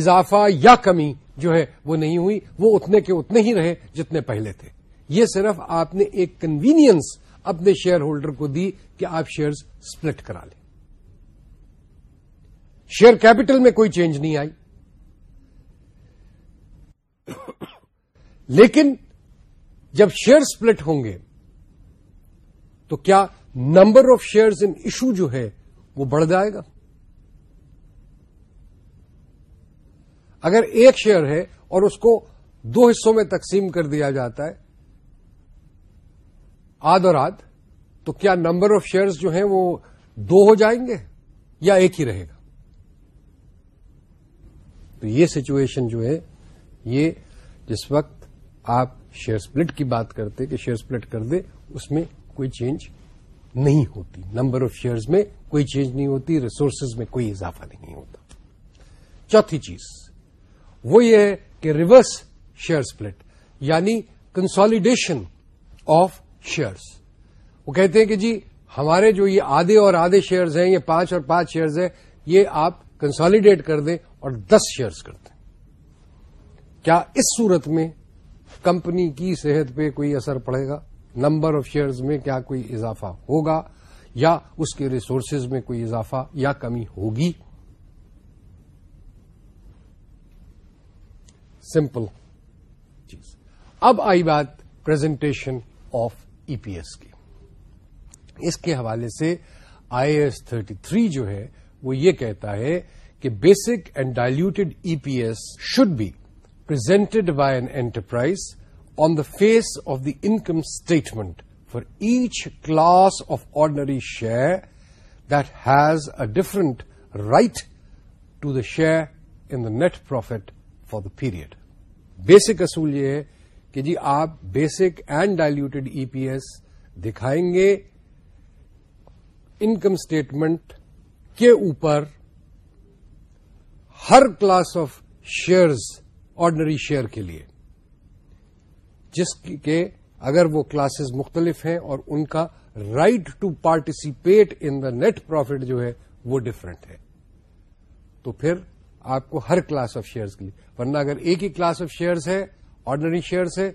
اضافہ یا کمی جو ہے وہ نہیں ہوئی وہ اتنے کے اتنے ہی رہے جتنے پہلے تھے یہ صرف آپ نے ایک کنوینئنس اپنے شیئر ہولڈر کو دی کہ آپ شیئر سپلٹ کرا لیں شیئر کیپٹل میں کوئی چینج نہیں آئی لیکن جب شیئر سپلٹ ہوں گے تو کیا number of share in issue جو ہے وہ بڑھ جائے گا اگر ایک شیئر ہے اور اس کو دو حصوں میں تقسیم کر دیا جاتا ہے آد اور آدھ تو کیا نمبر آف شیئر جو ہیں وہ دو ہو جائیں گے یا ایک ہی رہے گا تو یہ سچویشن جو ہے یہ جس وقت آپ شیئر سپلٹ کی بات کرتے کہ شیئر سپلٹ کر دے اس میں کوئی چینج نہیں ہوتی نمبر آف شیئرز میں کوئی چینج نہیں ہوتی ریسورسز میں کوئی اضافہ نہیں ہوتا چوتھی چیز وہ یہ ہے کہ ریورس شیئر سپلٹ یعنی کنسالیڈیشن آف شیئرس وہ کہتے ہیں کہ جی ہمارے جو یہ آدھے اور آدھے شیئرز ہیں یہ پانچ اور پانچ شیئرز ہیں یہ آپ کنسالیڈیٹ کر دیں اور دس شیئرز کر دیں کیا اس صورت میں کمپنی کی صحت پہ کوئی اثر پڑے گا نمبر آف شیئرز میں کیا کوئی اضافہ ہوگا یا اس کے ریسورسز میں کوئی اضافہ یا کمی ہوگی سمپل چیز اب آئی بات presentation of E P S کی اس کے حوالے سے آئی ایس تھرٹی تھری جو ہے وہ یہ کہتا ہے کہ basic and diluted E P S should be presented by an enterprise on the face of the income statement for each class of ordinary share that has a different right to the share in the net profit for the period basic اصول یہ ہے کہ جی آپ basic and diluted E P S دکھائیں گے income statement کے اوپر ہر class of shares ordinary share کے لیے جس کے اگر وہ کلاسز مختلف ہیں اور ان کا right to participate in the net profit جو ہے وہ ڈفرنٹ ہے تو پھر آپ کو ہر کلاس آف شیئرز کے لیے ورنہ اگر ایک ہی کلاس آف شیئرز ہے آرڈنری شیئرس ہے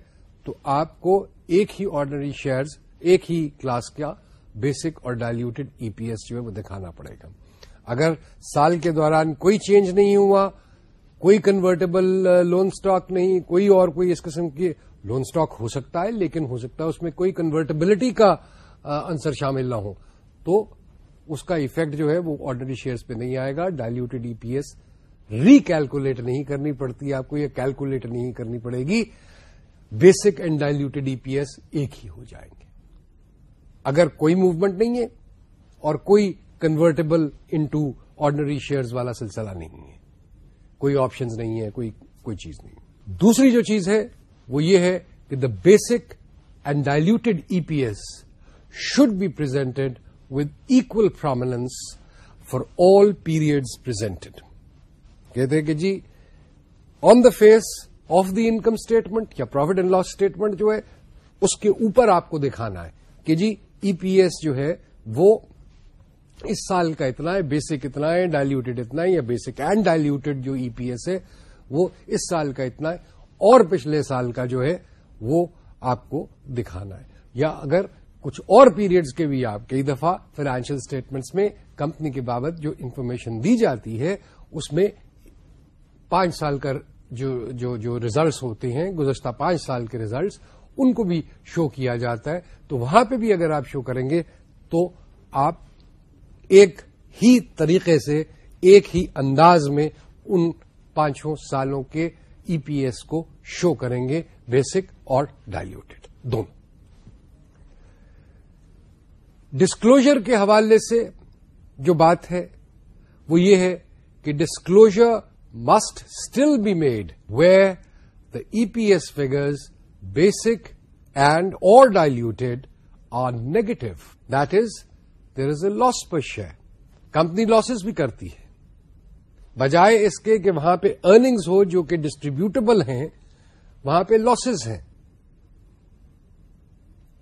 تو آپ کو ایک ہی آرڈنری شیئرز ایک ہی کلاس کا بیسک اور ڈائلوٹیڈ ای پی ایس جو ہے وہ دکھانا پڑے گا اگر سال کے دوران کوئی چینج نہیں ہوا کوئی کنورٹیبل لون اسٹاک نہیں کوئی اور کوئی اس قسم کی لون اسٹاک ہو سکتا ہے لیکن ہو سکتا ہے اس میں کوئی کنورٹیبلٹی کا انصر شامل نہ ہو تو اس کا ایفیکٹ جو ہے وہ آرڈنری شیئرس پہ نہیں آئے گا diluted E P S calculate نہیں کرنی پڑتی آپ کو یہ کیلکولیٹ نہیں کرنی پڑے گی basic and diluted E P S ایک ہی ہو جائیں گے اگر کوئی موومنٹ نہیں ہے اور کوئی کنورٹیبل انٹو آرڈنری شیئرز والا سلسلہ نہیں ہے کوئی آپشن نہیں ہے کوئی کوئی چیز نہیں دوسری جو چیز ہے وہ یہ ہے کہ the basic and diluted E P S should be prominence for all periods presented. کہتے ہیں کہ جی on the face of the income statement یا پروفٹ اینڈ لاس اسٹیٹمنٹ جو ہے اس کے اوپر آپ کو دکھانا ہے کہ جی ای پی ایس جو ہے وہ اس سال کا اتنا ہے بیسک اتنا ہے ڈائلوٹیڈ اتنا ہے یا بیسک اینڈ ڈائلوٹیڈ جو ای پی ایس ہے وہ اس سال کا اتنا ہے اور پچھلے سال کا جو ہے وہ آپ کو دکھانا ہے یا اگر کچھ اور پیریڈز کے بھی آپ کئی دفعہ فائنانشیل اسٹیٹمنٹس میں کمپنی کے بابت جو انفارمیشن دی جاتی ہے اس میں پانچ سال کا جو جو, جو ریزلٹس ہوتے ہیں گزشتہ پانچ سال کے ریزلٹس ان کو بھی شو کیا جاتا ہے تو وہاں پہ بھی اگر آپ شو کریں گے تو آپ ایک ہی طریقے سے ایک ہی انداز میں ان پانچوں سالوں کے ای پی ایس کو شو کریں گے بیسک اور ڈائلوٹیڈ دونوں ڈسکلوجر کے حوالے سے جو بات ہے وہ یہ ہے کہ disclosure must still be made و ای پی ایس فینڈ اور ڈائلوٹیڈ اور negative that is there is a loss push company losses بھی کرتی ہے بجائے اس کے کہ وہاں پہ ارنگز ہو جو کہ ڈسٹریبیوٹیبل ہیں وہاں پہ لاسز ہیں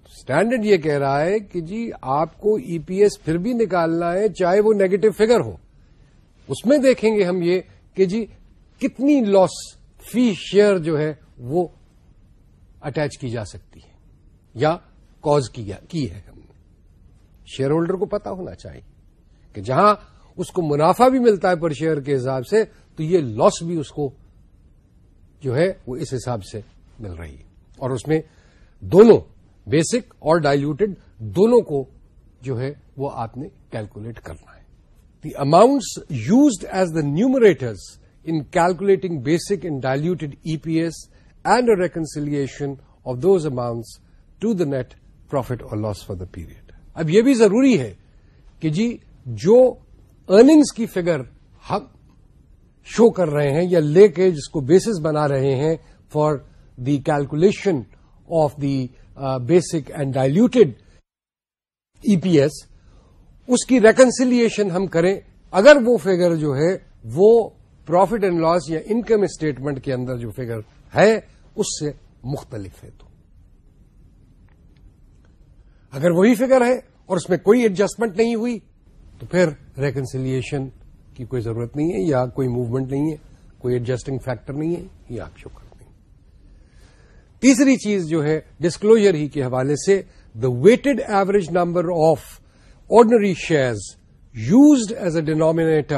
اسٹینڈرڈ یہ کہہ رہا ہے کہ جی آپ کو ای پی ایس پھر بھی نکالنا ہے چاہے وہ نیگیٹو فگر ہو اس میں دیکھیں گے ہم یہ کہ جی کتنی لاس فی شیئر جو ہے وہ اٹیچ کی جا سکتی ہے یا کوز کی ہے ہم نے شیئر ہولڈر کو پتا ہونا چاہیے کہ جہاں اس کو منافع بھی ملتا ہے پر شیئر کے حساب سے تو یہ لاس بھی اس کو جو ہے وہ اس حساب سے مل رہی ہے اور اس میں دونوں بیسک اور ڈائلوٹڈ دونوں کو جو ہے وہ آپ نے کیلکولیٹ کرنا ہے the amounts used as the numerators in calculating basic and diluted E P S and reconciliation of those amounts to the net profit اور لاس فار دا پیریڈ اب یہ بھی ضروری ہے کہ جی جو ارنگس کی فگر ہم شو کر رہے ہیں یا لے کے جس کو بیسس بنا رہے ہیں for the calculation of the basic and diluted E P S اس کی ریکنسیلشن ہم کریں اگر وہ فگر جو ہے وہ پروفٹ اینڈ لاس یا انکم اسٹیٹمنٹ کے اندر جو فگر ہے اس سے مختلف ہے تو اگر وہی فگر ہے اور اس میں کوئی ایڈجسٹمنٹ نہیں ہوئی تو پھر ریکنسیلیشن کی کوئی ضرورت نہیں ہے یا کوئی موومنٹ نہیں ہے کوئی ایڈجسٹنگ فیکٹر نہیں ہے یا آپ نہیں تیسری چیز جو ہے ڈسکلوجر ہی کے حوالے سے the weighted average number of ordinary shares used as a denominator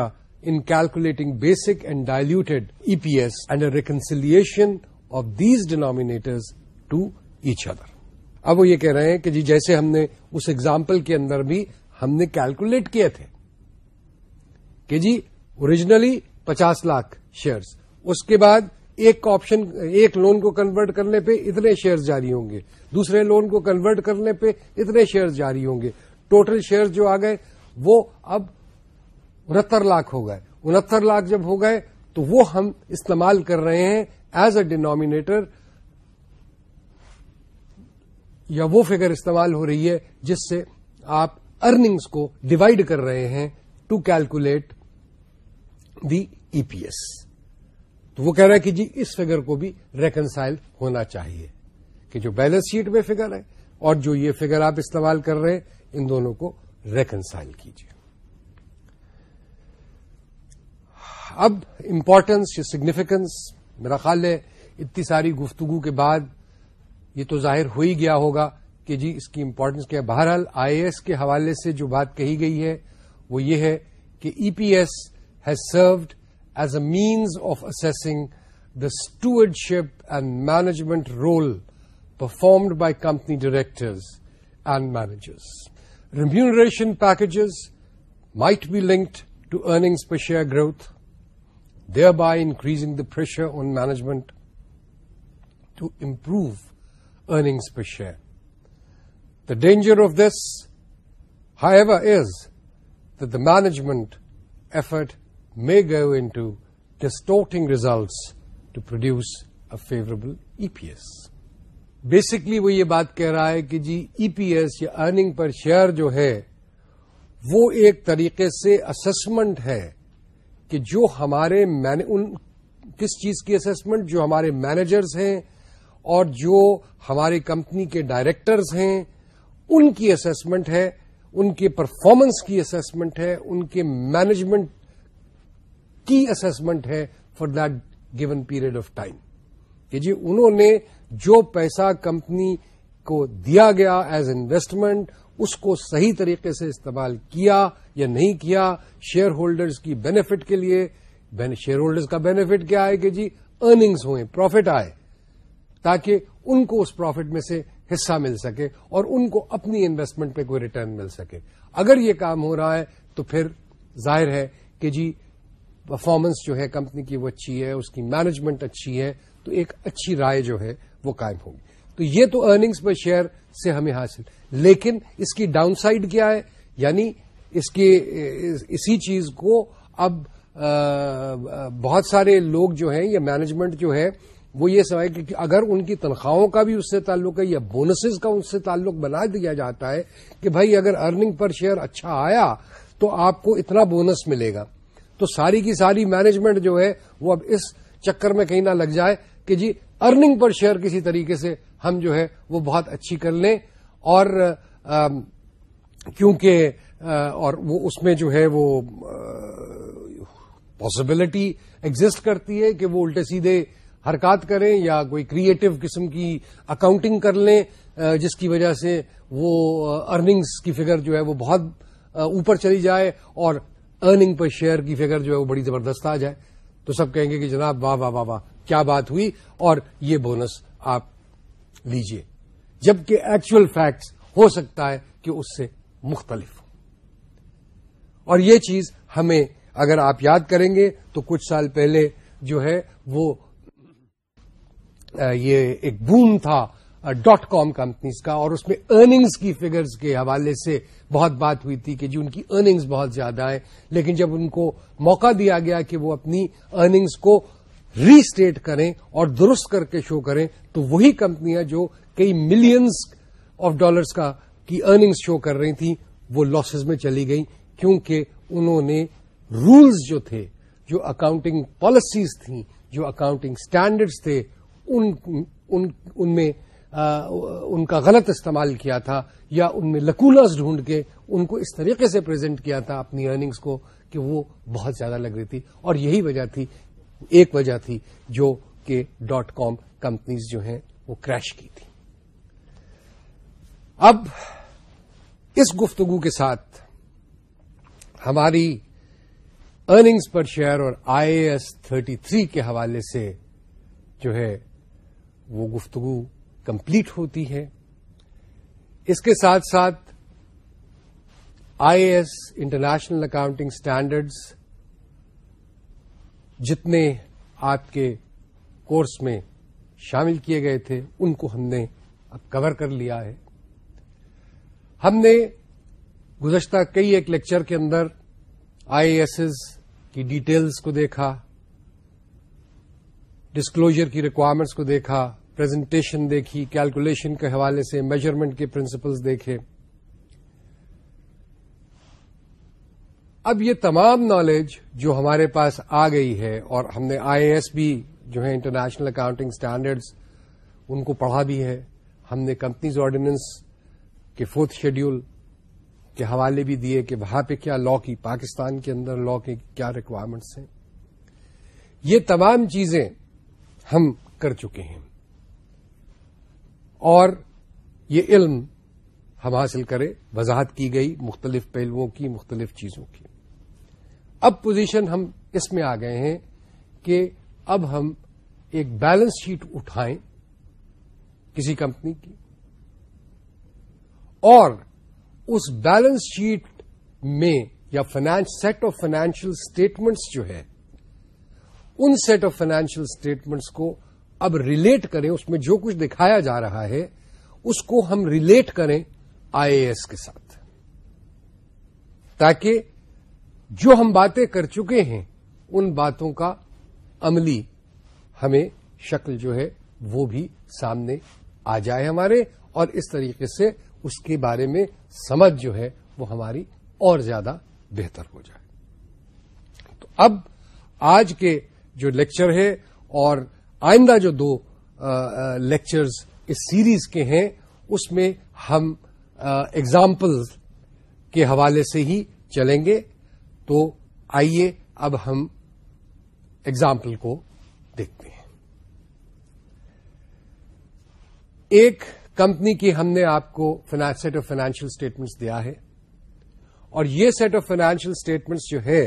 in calculating basic and diluted E P S and reconciliation of these denominators to each other اب وہ یہ کہہ رہے ہیں کہ جی جیسے ہم نے اس ایگزامپل کے اندر بھی ہم نے کیلکولیٹ کیے تھے کہ جی اوریجنلی پچاس لاکھ شیئرس اس کے بعد ایک آپشن ایک لون کو کنورٹ کرنے پہ اتنے شیئرز جاری ہوں گے دوسرے لون کو کنورٹ کرنے پہ اتنے شیئرز جاری ہوں گے ٹوٹل شیئر جو آ گئے وہ اب انہتر لاکھ ہو گئے انہتر لاکھ جب ہو گئے تو وہ ہم استعمال کر رہے ہیں ایز اے ڈینامینیٹر یا وہ فگر استعمال ہو رہی ہے جس سے آپ ارنگس کو ڈیوائڈ کر رہے ہیں to calculate the E P S تو وہ کہہ رہا ہے کہ جی اس فگر کو بھی ریکنسائل ہونا چاہیے کہ جو بیلنس شیٹ میں فگر ہے اور جو یہ فگر آپ استعمال کر رہے ہیں ان دونوں کو ریکنسائل کیجیے اب امپورٹنس یا سگنیفیکنس میرا خیال ہے اتنی ساری گفتگو کے بعد یہ تو ظاہر ہو ہی گیا ہوگا کہ جی اس کی امپورٹنس کیا بہرحال آئی ایس کے حوالے سے جو بات کہی گئی ہے وہ یہ ہے کہ E P S has served as a means of the stewardship and management role performed by company directors and managers Remuneration packages might be linked to earnings per share growth, thereby increasing the pressure on management to improve earnings per share. The danger of this, however, is that the management effort may go into distorting results to produce a favorable EPS. Basically وہ یہ بات کہہ رہا ہے کہ جی E P S یا earning per share جو ہے وہ ایک طریقے سے اسسمنٹ ہے کہ جو ہمارے ان کس چیز کی اسسمنٹ جو ہمارے مینیجرز ہیں اور جو ہماری کمپنی کے ڈائریکٹرز ہیں ان کی اسسمنٹ ہے ان کے پرفارمنس کی اسسمنٹ ہے ان کے مینجمنٹ کی اسسمنٹ ہے for that given period of time کہ جی انہوں نے جو پیسہ کمپنی کو دیا گیا ایز انویسٹمنٹ اس کو صحیح طریقے سے استعمال کیا یا نہیں کیا شیئر ہولڈرز کی بینیفٹ کے لیے شیئر ہولڈرز کا بینیفٹ کیا ہے کہ جی ارننگز ہوئے پروفٹ آئے تاکہ ان کو اس پروفٹ میں سے حصہ مل سکے اور ان کو اپنی انویسٹمنٹ پہ کوئی ریٹرن مل سکے اگر یہ کام ہو رہا ہے تو پھر ظاہر ہے کہ جی پرفارمنس جو ہے کمپنی کی وہ اچھی ہے اس کی مینجمنٹ اچھی ہے تو ایک اچھی رائے جو ہے وہ قائم ہوگی تو یہ تو ارننگس پر شیئر سے ہمیں حاصل لیکن اس کی ڈاؤن سائڈ کیا ہے یعنی اس کی اسی چیز کو اب بہت سارے لوگ جو ہیں یا مینجمنٹ جو ہے وہ یہ سمجھ کہ اگر ان کی تنخواہوں کا بھی اس سے تعلق ہے یا بونسز کا ان سے تعلق بنا دیا جاتا ہے کہ بھائی اگر ارننگ پر شیئر اچھا آیا تو آپ کو اتنا بونس ملے گا تو ساری کی ساری مینجمنٹ جو ہے وہ اب اس چکر میں کہیں نہ لگ جائے کہ جی ارننگ پر شیئر کسی طریقے سے ہم جو ہے وہ بہت اچھی کر لیں اور کیونکہ اور وہ اس میں جو ہے وہ پاسبلٹی ایگزٹ کرتی ہے کہ وہ الٹے سیدھے حرکات کریں یا کوئی کریٹو قسم کی اکاؤنٹنگ کر لیں جس کی وجہ سے وہ ارننگز کی فگر جو ہے وہ بہت اوپر چلی جائے اور ارننگ پر شیئر کی فگر جو ہے وہ بڑی زبردست آ جائے تو سب کہیں گے کہ جناب واہ واہ واہ واہ کیا بات ہوئی اور یہ بونس آپ لیجیے جبکہ ایکچوئل فیکٹس ہو سکتا ہے کہ اس سے مختلف ہو اور یہ چیز ہمیں اگر آپ یاد کریں گے تو کچھ سال پہلے جو ہے وہ یہ ایک بوم تھا ڈاٹ کام کمپنیز کا اور اس میں ارننگز کی فگرز کے حوالے سے بہت بات ہوئی تھی کہ جو جی ان کی ارننگز بہت زیادہ ہیں لیکن جب ان کو موقع دیا گیا کہ وہ اپنی ارننگز کو ری اسٹیٹ کریں اور درست کر کے شو کریں تو وہی کمپنیاں جو کئی ملینس آف ڈالرس کا کی ارننگز شو کر رہی تھیں وہ لاسز میں چلی گئیں کیونکہ انہوں نے رولز جو تھے جو اکاؤنٹنگ پالیسیز تھیں جو اکاؤنٹنگ اسٹینڈرڈس تھے ان ان, ان ان میں آ, کا غلط استعمال کیا تھا یا ان میں لکولرز ڈھونڈ کے ان کو اس طریقے سے پریزنٹ کیا تھا اپنی ارننگز کو کہ وہ بہت زیادہ لگ رہی تھی اور یہی وجہ تھی ایک وجہ تھی جو کہ ڈاٹ کام کمپنیز جو ہیں وہ کریش کی تھی اب اس گفتگو کے ساتھ ہماری ارننگز پر شیئر اور آئی ایس تھرٹی تھری کے حوالے سے جو ہے وہ گفتگو کمپلیٹ ہوتی ہے اس کے ساتھ ساتھ I A international accounting standards جتنے آپ کے کورس میں شامل کیے گئے تھے ان کو ہم نے اب کور کر لیا ہے ہم نے گزشتہ کئی ایک لیکچر کے اندر آئی اے کی ڈیٹیلز کو دیکھا ڈسکلوجر کی ریکوائرمنٹس کو دیکھا پریزنٹیشن دیکھی کیلکولیشن کے حوالے سے میجرمنٹ کے پرنسپلز دیکھے اب یہ تمام نالج جو ہمارے پاس آ گئی ہے اور ہم نے آئی ایس بی جو ہے انٹرنیشنل اکاؤنٹنگ اسٹینڈرڈز ان کو پڑھا بھی ہے ہم نے کمپنیز آرڈیننس کے فورتھ شیڈیول کے حوالے بھی دیے کہ وہاں پہ کیا لا کی پاکستان کے اندر لا کی کیا ریکوائرمنٹس ہیں یہ تمام چیزیں ہم کر چکے ہیں اور یہ علم ہم حاصل کریں وضاحت کی گئی مختلف پہلوؤں کی مختلف چیزوں کی اب پوزیشن ہم اس میں آ گئے ہیں کہ اب ہم ایک بیلنس شیٹ اٹھائیں کسی کمپنی کی اور اس بیلنس شیٹ میں یا سیٹ آف فائنینشیل اسٹیٹمنٹس جو ہے ان سیٹ آف فائنینشیل اسٹیٹمنٹس کو اب ریلیٹ کریں اس میں جو کچھ دکھایا جا رہا ہے اس کو ہم ریلیٹ کریں آئی اے ایس کے ساتھ تاکہ جو ہم باتیں کر چکے ہیں ان باتوں کا عملی ہمیں شکل جو ہے وہ بھی سامنے آ جائے ہمارے اور اس طریقے سے اس کے بارے میں سمجھ جو ہے وہ ہماری اور زیادہ بہتر ہو جائے تو اب آج کے جو لیکچر ہے اور آئندہ جو دو لیکچرز اس سیریز کے ہیں اس میں ہم ایگزامپل کے حوالے سے ہی چلیں گے تو آئیے اب ہم ایگزامپل کو دیکھتے ہیں ایک کمپنی کی ہم نے آپ کو سیٹ آف فائنینشیل اسٹیٹمنٹس دیا ہے اور یہ سیٹ آف فائنینشیل اسٹیٹمنٹس جو ہے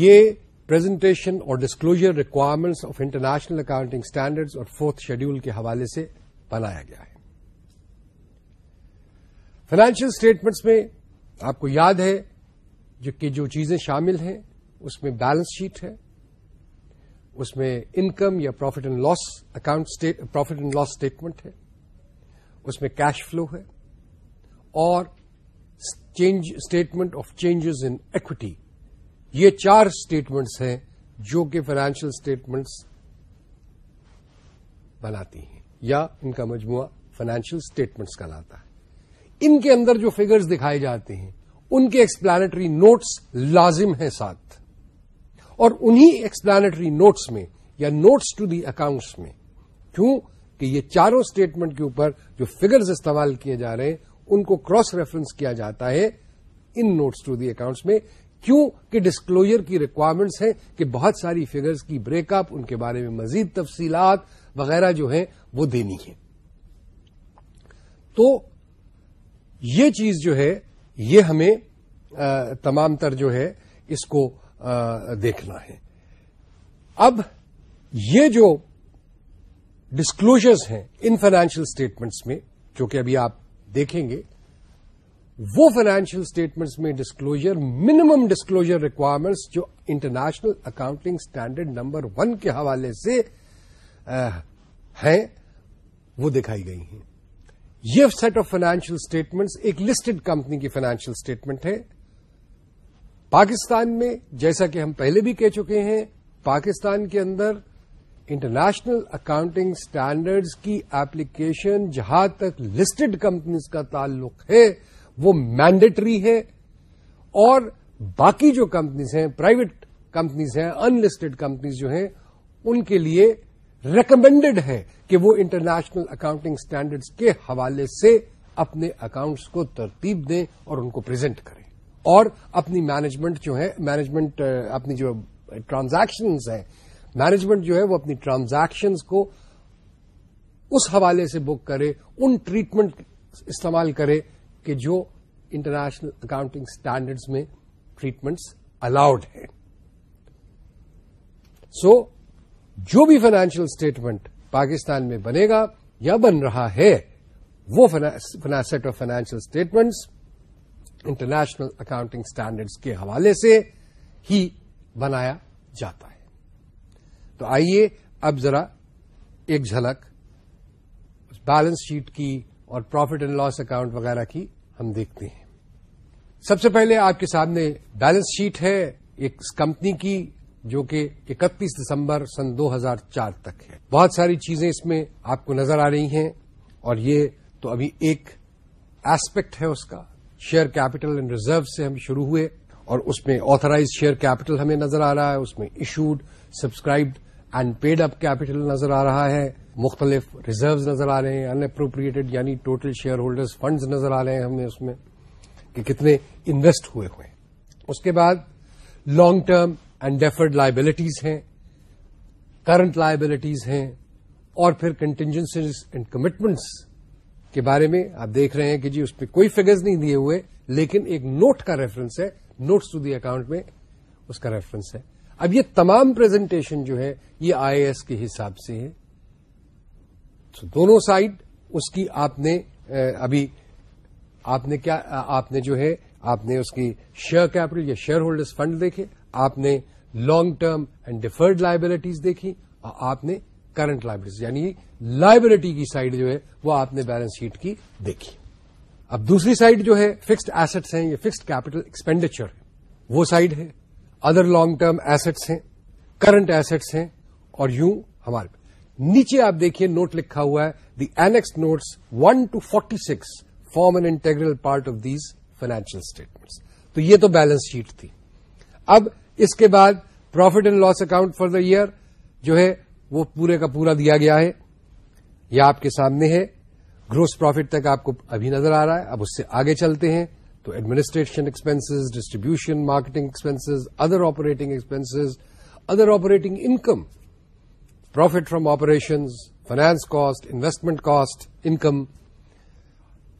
یہ پرزنٹیشن اور disclosure requirements of international accounting standard اور فورتھ شیڈیول کے حوالے سے بنایا گیا ہے فائنینشیل اسٹیٹمنٹس میں آپ کو یاد ہے جو کہ جو چیزیں شامل ہیں اس میں بیلنس شیٹ ہے اس میں انکم یا profit and loss account profit and loss statement ہے اس میں کیش فلو ہے اور statement of changes in equity یہ چار اسٹیٹمنٹس ہیں جو کہ فائنینشیل اسٹیٹمنٹس بناتی ہیں یا ان کا مجموعہ فائنینشیل اسٹیٹمنٹس کہلاتا ہے ان کے اندر جو فگرز دکھائے جاتے ہیں ان کے ایکسپلانٹری نوٹس لازم ہیں ساتھ اور انہی ایکسپلانٹری نوٹس میں یا نوٹس ٹو دی اکاؤنٹس میں کیوں کہ یہ چاروں اسٹیٹمنٹ کے اوپر جو فگرز استعمال کیے جا رہے ہیں ان کو کراس ریفرنس کیا جاتا ہے ان نوٹس ٹو دی اکاؤنٹس میں کیوں کہ ڈسکلوجر کی ریکوائرمنٹس ہیں کہ بہت ساری فگرز کی بریک اپ ان کے بارے میں مزید تفصیلات وغیرہ جو ہیں وہ دینی ہے تو یہ چیز جو ہے یہ ہمیں تمام تر جو ہے اس کو دیکھنا ہے اب یہ جو ڈسکلوجرز ہیں ان فائنینشیل اسٹیٹمنٹس میں جو کہ ابھی آپ دیکھیں گے وہ فائنینشیل اسٹیٹمنٹس میں ڈسکلوجر منیمم ڈسکلوجر ریکوائرمنٹس جو international accounting standard number one کے حوالے سے ہیں وہ دکھائی گئی ہیں یہ سیٹ آف فائنینشیل اسٹیٹمنٹ ایک لسٹڈ کمپنی کی فائنینشیل اسٹیٹمنٹ ہے پاکستان میں جیسا کہ ہم پہلے بھی کہہ چکے ہیں پاکستان کے اندر انٹرنیشنل اکاؤنٹنگ اسٹینڈرڈز کی ایپلیکیشن جہاں تک لسٹڈ کمپنیز کا تعلق ہے وہ مینڈیٹری ہے اور باقی جو کمپنیز ہیں پرائیویٹ کمپنیز ہیں انلسٹڈ کمپنیز جو ہیں ان کے لیے ریکمینڈیڈ ہے کہ وہ انٹرنیشنل اکاؤنٹنگ اسٹینڈرڈس کے حوالے سے اپنے اکاؤنٹس کو ترتیب دیں اور ان کو پرزینٹ کریں اور اپنی مینجمنٹ جو ہے مینجمنٹ اپنی جو ٹرانزیکشن ہیں مینجمنٹ جو ہے وہ اپنی ٹرانزیکشن کو اس حوالے سے بک کرے ان ٹریٹمنٹ استعمال کرے کہ جو انٹرنیشنل اکاؤنٹنگ اسٹینڈرڈس میں ٹریٹمنٹس الاؤڈ ہیں سو so, جو بھی فائنینشیل اسٹیٹمنٹ پاکستان میں بنے گا یا بن رہا ہے وہ set of financial statements international accounting standards کے حوالے سے ہی بنایا جاتا ہے تو آئیے اب ذرا ایک جھلک بیلنس شیٹ کی اور پروفٹ اینڈ لاس اکاؤنٹ وغیرہ کی ہم دیکھتے ہیں سب سے پہلے آپ کے سامنے بیلنس شیٹ ہے ایک کمپنی کی جو کہ اکتیس دسمبر سن دو ہزار چار تک ہے بہت ساری چیزیں اس میں آپ کو نظر آ رہی ہیں اور یہ تو ابھی ایک ایسپیکٹ ہے اس کا شیئر کیپٹل اینڈ ریزرو سے ہم شروع ہوئے اور اس میں آترائز شیئر کیپٹل ہمیں نظر آ رہا ہے اس میں issued subscribed and paid up capital نظر آ رہا ہے مختلف ریزرو نظر آ رہے ہیں انپروپریٹڈ یعنی ٹوٹل شیئر ہولڈرز فنڈز نظر آ رہے ہیں ہمیں اس میں کہ کتنے انویسٹ ہوئے اس کے بعد long term and deferred liabilities ہیں کرنٹ لائبلٹیز ہیں اور پھر کنٹینجنسیز اینڈ کمٹمنٹس کے بارے میں آپ دیکھ رہے ہیں کہ جی اس پہ کوئی فگرز نہیں دیے ہوئے لیکن ایک نوٹ کا ریفرنس ہے نوٹس ٹو دی اکاؤنٹ میں اس کا ریفرنس ہے اب یہ تمام پرزنٹیشن جو ہے یہ آئی ایس کے حساب سے ہے دونوں سائڈ اس کی آپ نے ابھی آپ آپ نے نے کیا جو ہے آپ نے اس کی شیئر کیپٹل یا شیئر ہولڈرز فنڈ دیکھے آپ نے long term and deferred liabilities دیکھی اور آپ نے کرنٹ لائبلٹیز یعنی لائبلٹی کی سائڈ جو ہے وہ آپ نے بیلنس شیٹ کی دیکھی اب دوسری سائڈ جو ہے فکسڈ ایسٹس ہیں یا فکسڈ کیپٹل ایکسپینڈیچر وہ سائڈ ہے ادر لانگ ٹرم ایسٹس ہیں کرنٹ ایسٹس ہیں اور یوں ہمارے نیچے آپ دیکھیے نوٹ لکھا ہوا ہے the annex notes one to forty six form an integral part of these financial statements تو یہ تو بیلنس شیٹ تھی اب اس کے بعد profit and loss account for the year جو ہے وہ پورے کا پورا دیا گیا ہے یہ آپ کے سامنے ہے گروس پروفٹ تک آپ کو ابھی نظر آ رہا ہے اب اس سے آگے چلتے ہیں تو administration expenses distribution marketing expenses other operating expenses other operating income profit from operation finance cost investment cost income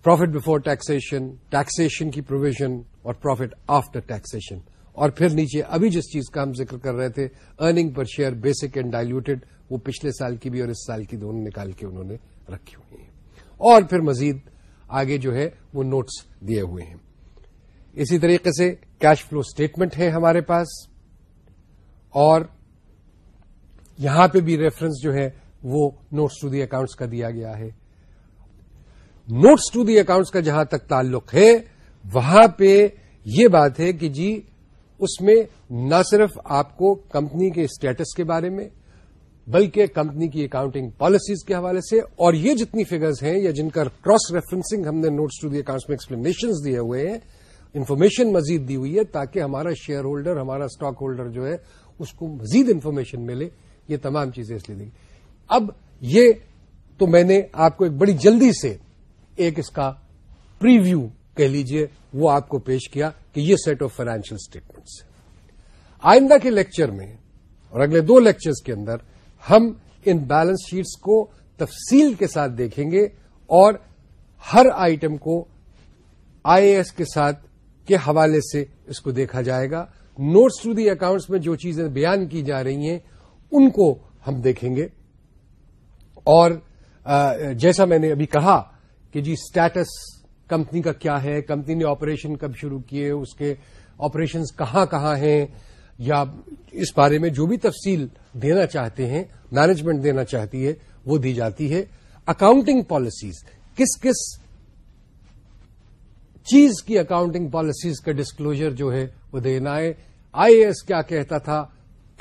profit before taxation taxation کی پروویژن اور پروفٹ آفٹر ٹیکسن اور پھر نیچے ابھی جس چیز کا ہم ذکر کر رہے تھے earning per share basic and diluted وہ پچھلے سال کی بھی اور اس سال کی دونوں نکال کے انہوں نے رکھی ہوئی ہیں اور پھر مزید آگے جو ہے وہ نوٹس دیے ہوئے ہیں اسی طریقے سے کیش فلو اسٹیٹمنٹ ہے ہمارے پاس اور یہاں پہ بھی ریفرنس جو ہے وہ نوٹس ٹو دی اکاؤنٹس کا دیا گیا ہے نوٹس ٹو دی اکاؤنٹس کا جہاں تک تعلق ہے وہاں پہ یہ بات ہے کہ جی اس میں نہ صرف آپ کو کمپنی کے اسٹیٹس کے بارے میں بلکہ کمپنی کی اکاؤنٹنگ پالیسیز کے حوالے سے اور یہ جتنی فگرز ہیں یا جن کا کراس ریفرنسنگ ہم نے نوٹس ٹو دی اکاؤنٹس میں ایکسپلینیشنز دیے ہوئے ہیں انفارمیشن مزید دی ہوئی ہے تاکہ ہمارا شیئر ہولڈر ہمارا اسٹاک ہولڈر جو ہے اس کو مزید انفارمیشن ملے یہ تمام چیزیں اس لیے دی اب یہ تو میں نے آپ کو ایک بڑی جلدی سے ایک اس کا پریویو کہہ لیجئے وہ آپ کو پیش کیا کہ یہ سیٹ آف فائنینشیل اسٹیٹمنٹس آئندہ کے لیکچر میں اور اگلے دو لیکچرز کے اندر ہم ان بیلنس شیٹس کو تفصیل کے ساتھ دیکھیں گے اور ہر آئٹم کو آئی اے کے ساتھ کے حوالے سے اس کو دیکھا جائے گا نوٹس ٹو دی اکاؤنٹس میں جو چیزیں بیان کی جا رہی ہیں ان کو ہم دیکھیں گے اور جیسا میں نے ابھی کہا کہ جی اسٹیٹس کمپنی کا کیا ہے کمپنی نے آپریشن کب شروع کیے اس کے آپریشنز کہاں کہاں ہیں یا اس بارے میں جو بھی تفصیل دینا چاہتے ہیں مینجمنٹ دینا چاہتی ہے وہ دی جاتی ہے اکاؤنٹنگ پالیسیز کس کس چیز کی اکاؤنٹنگ پالیسیز کا ڈسکلوجر جو ہے وہ دینا ہے آئی اے کیا کہتا تھا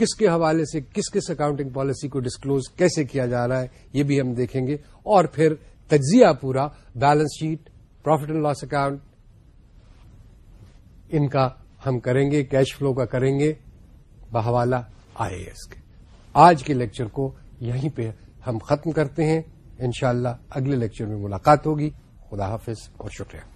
کس کے حوالے سے کس کس اکاؤنٹنگ پالیسی کو ڈسکلوز کیسے کیا جا رہا ہے یہ بھی ہم دیکھیں گے اور پھر تجزیہ پورا balance sheet profit and loss account ان کا ہم کریں گے کیش فلو کا کریں گے بہوالا آئی ایس کے آج کے لیکچر کو یہیں پہ ہم ختم کرتے ہیں انشاءاللہ اگلے لیکچر میں ملاقات ہوگی خدا حافظ اور شکریہ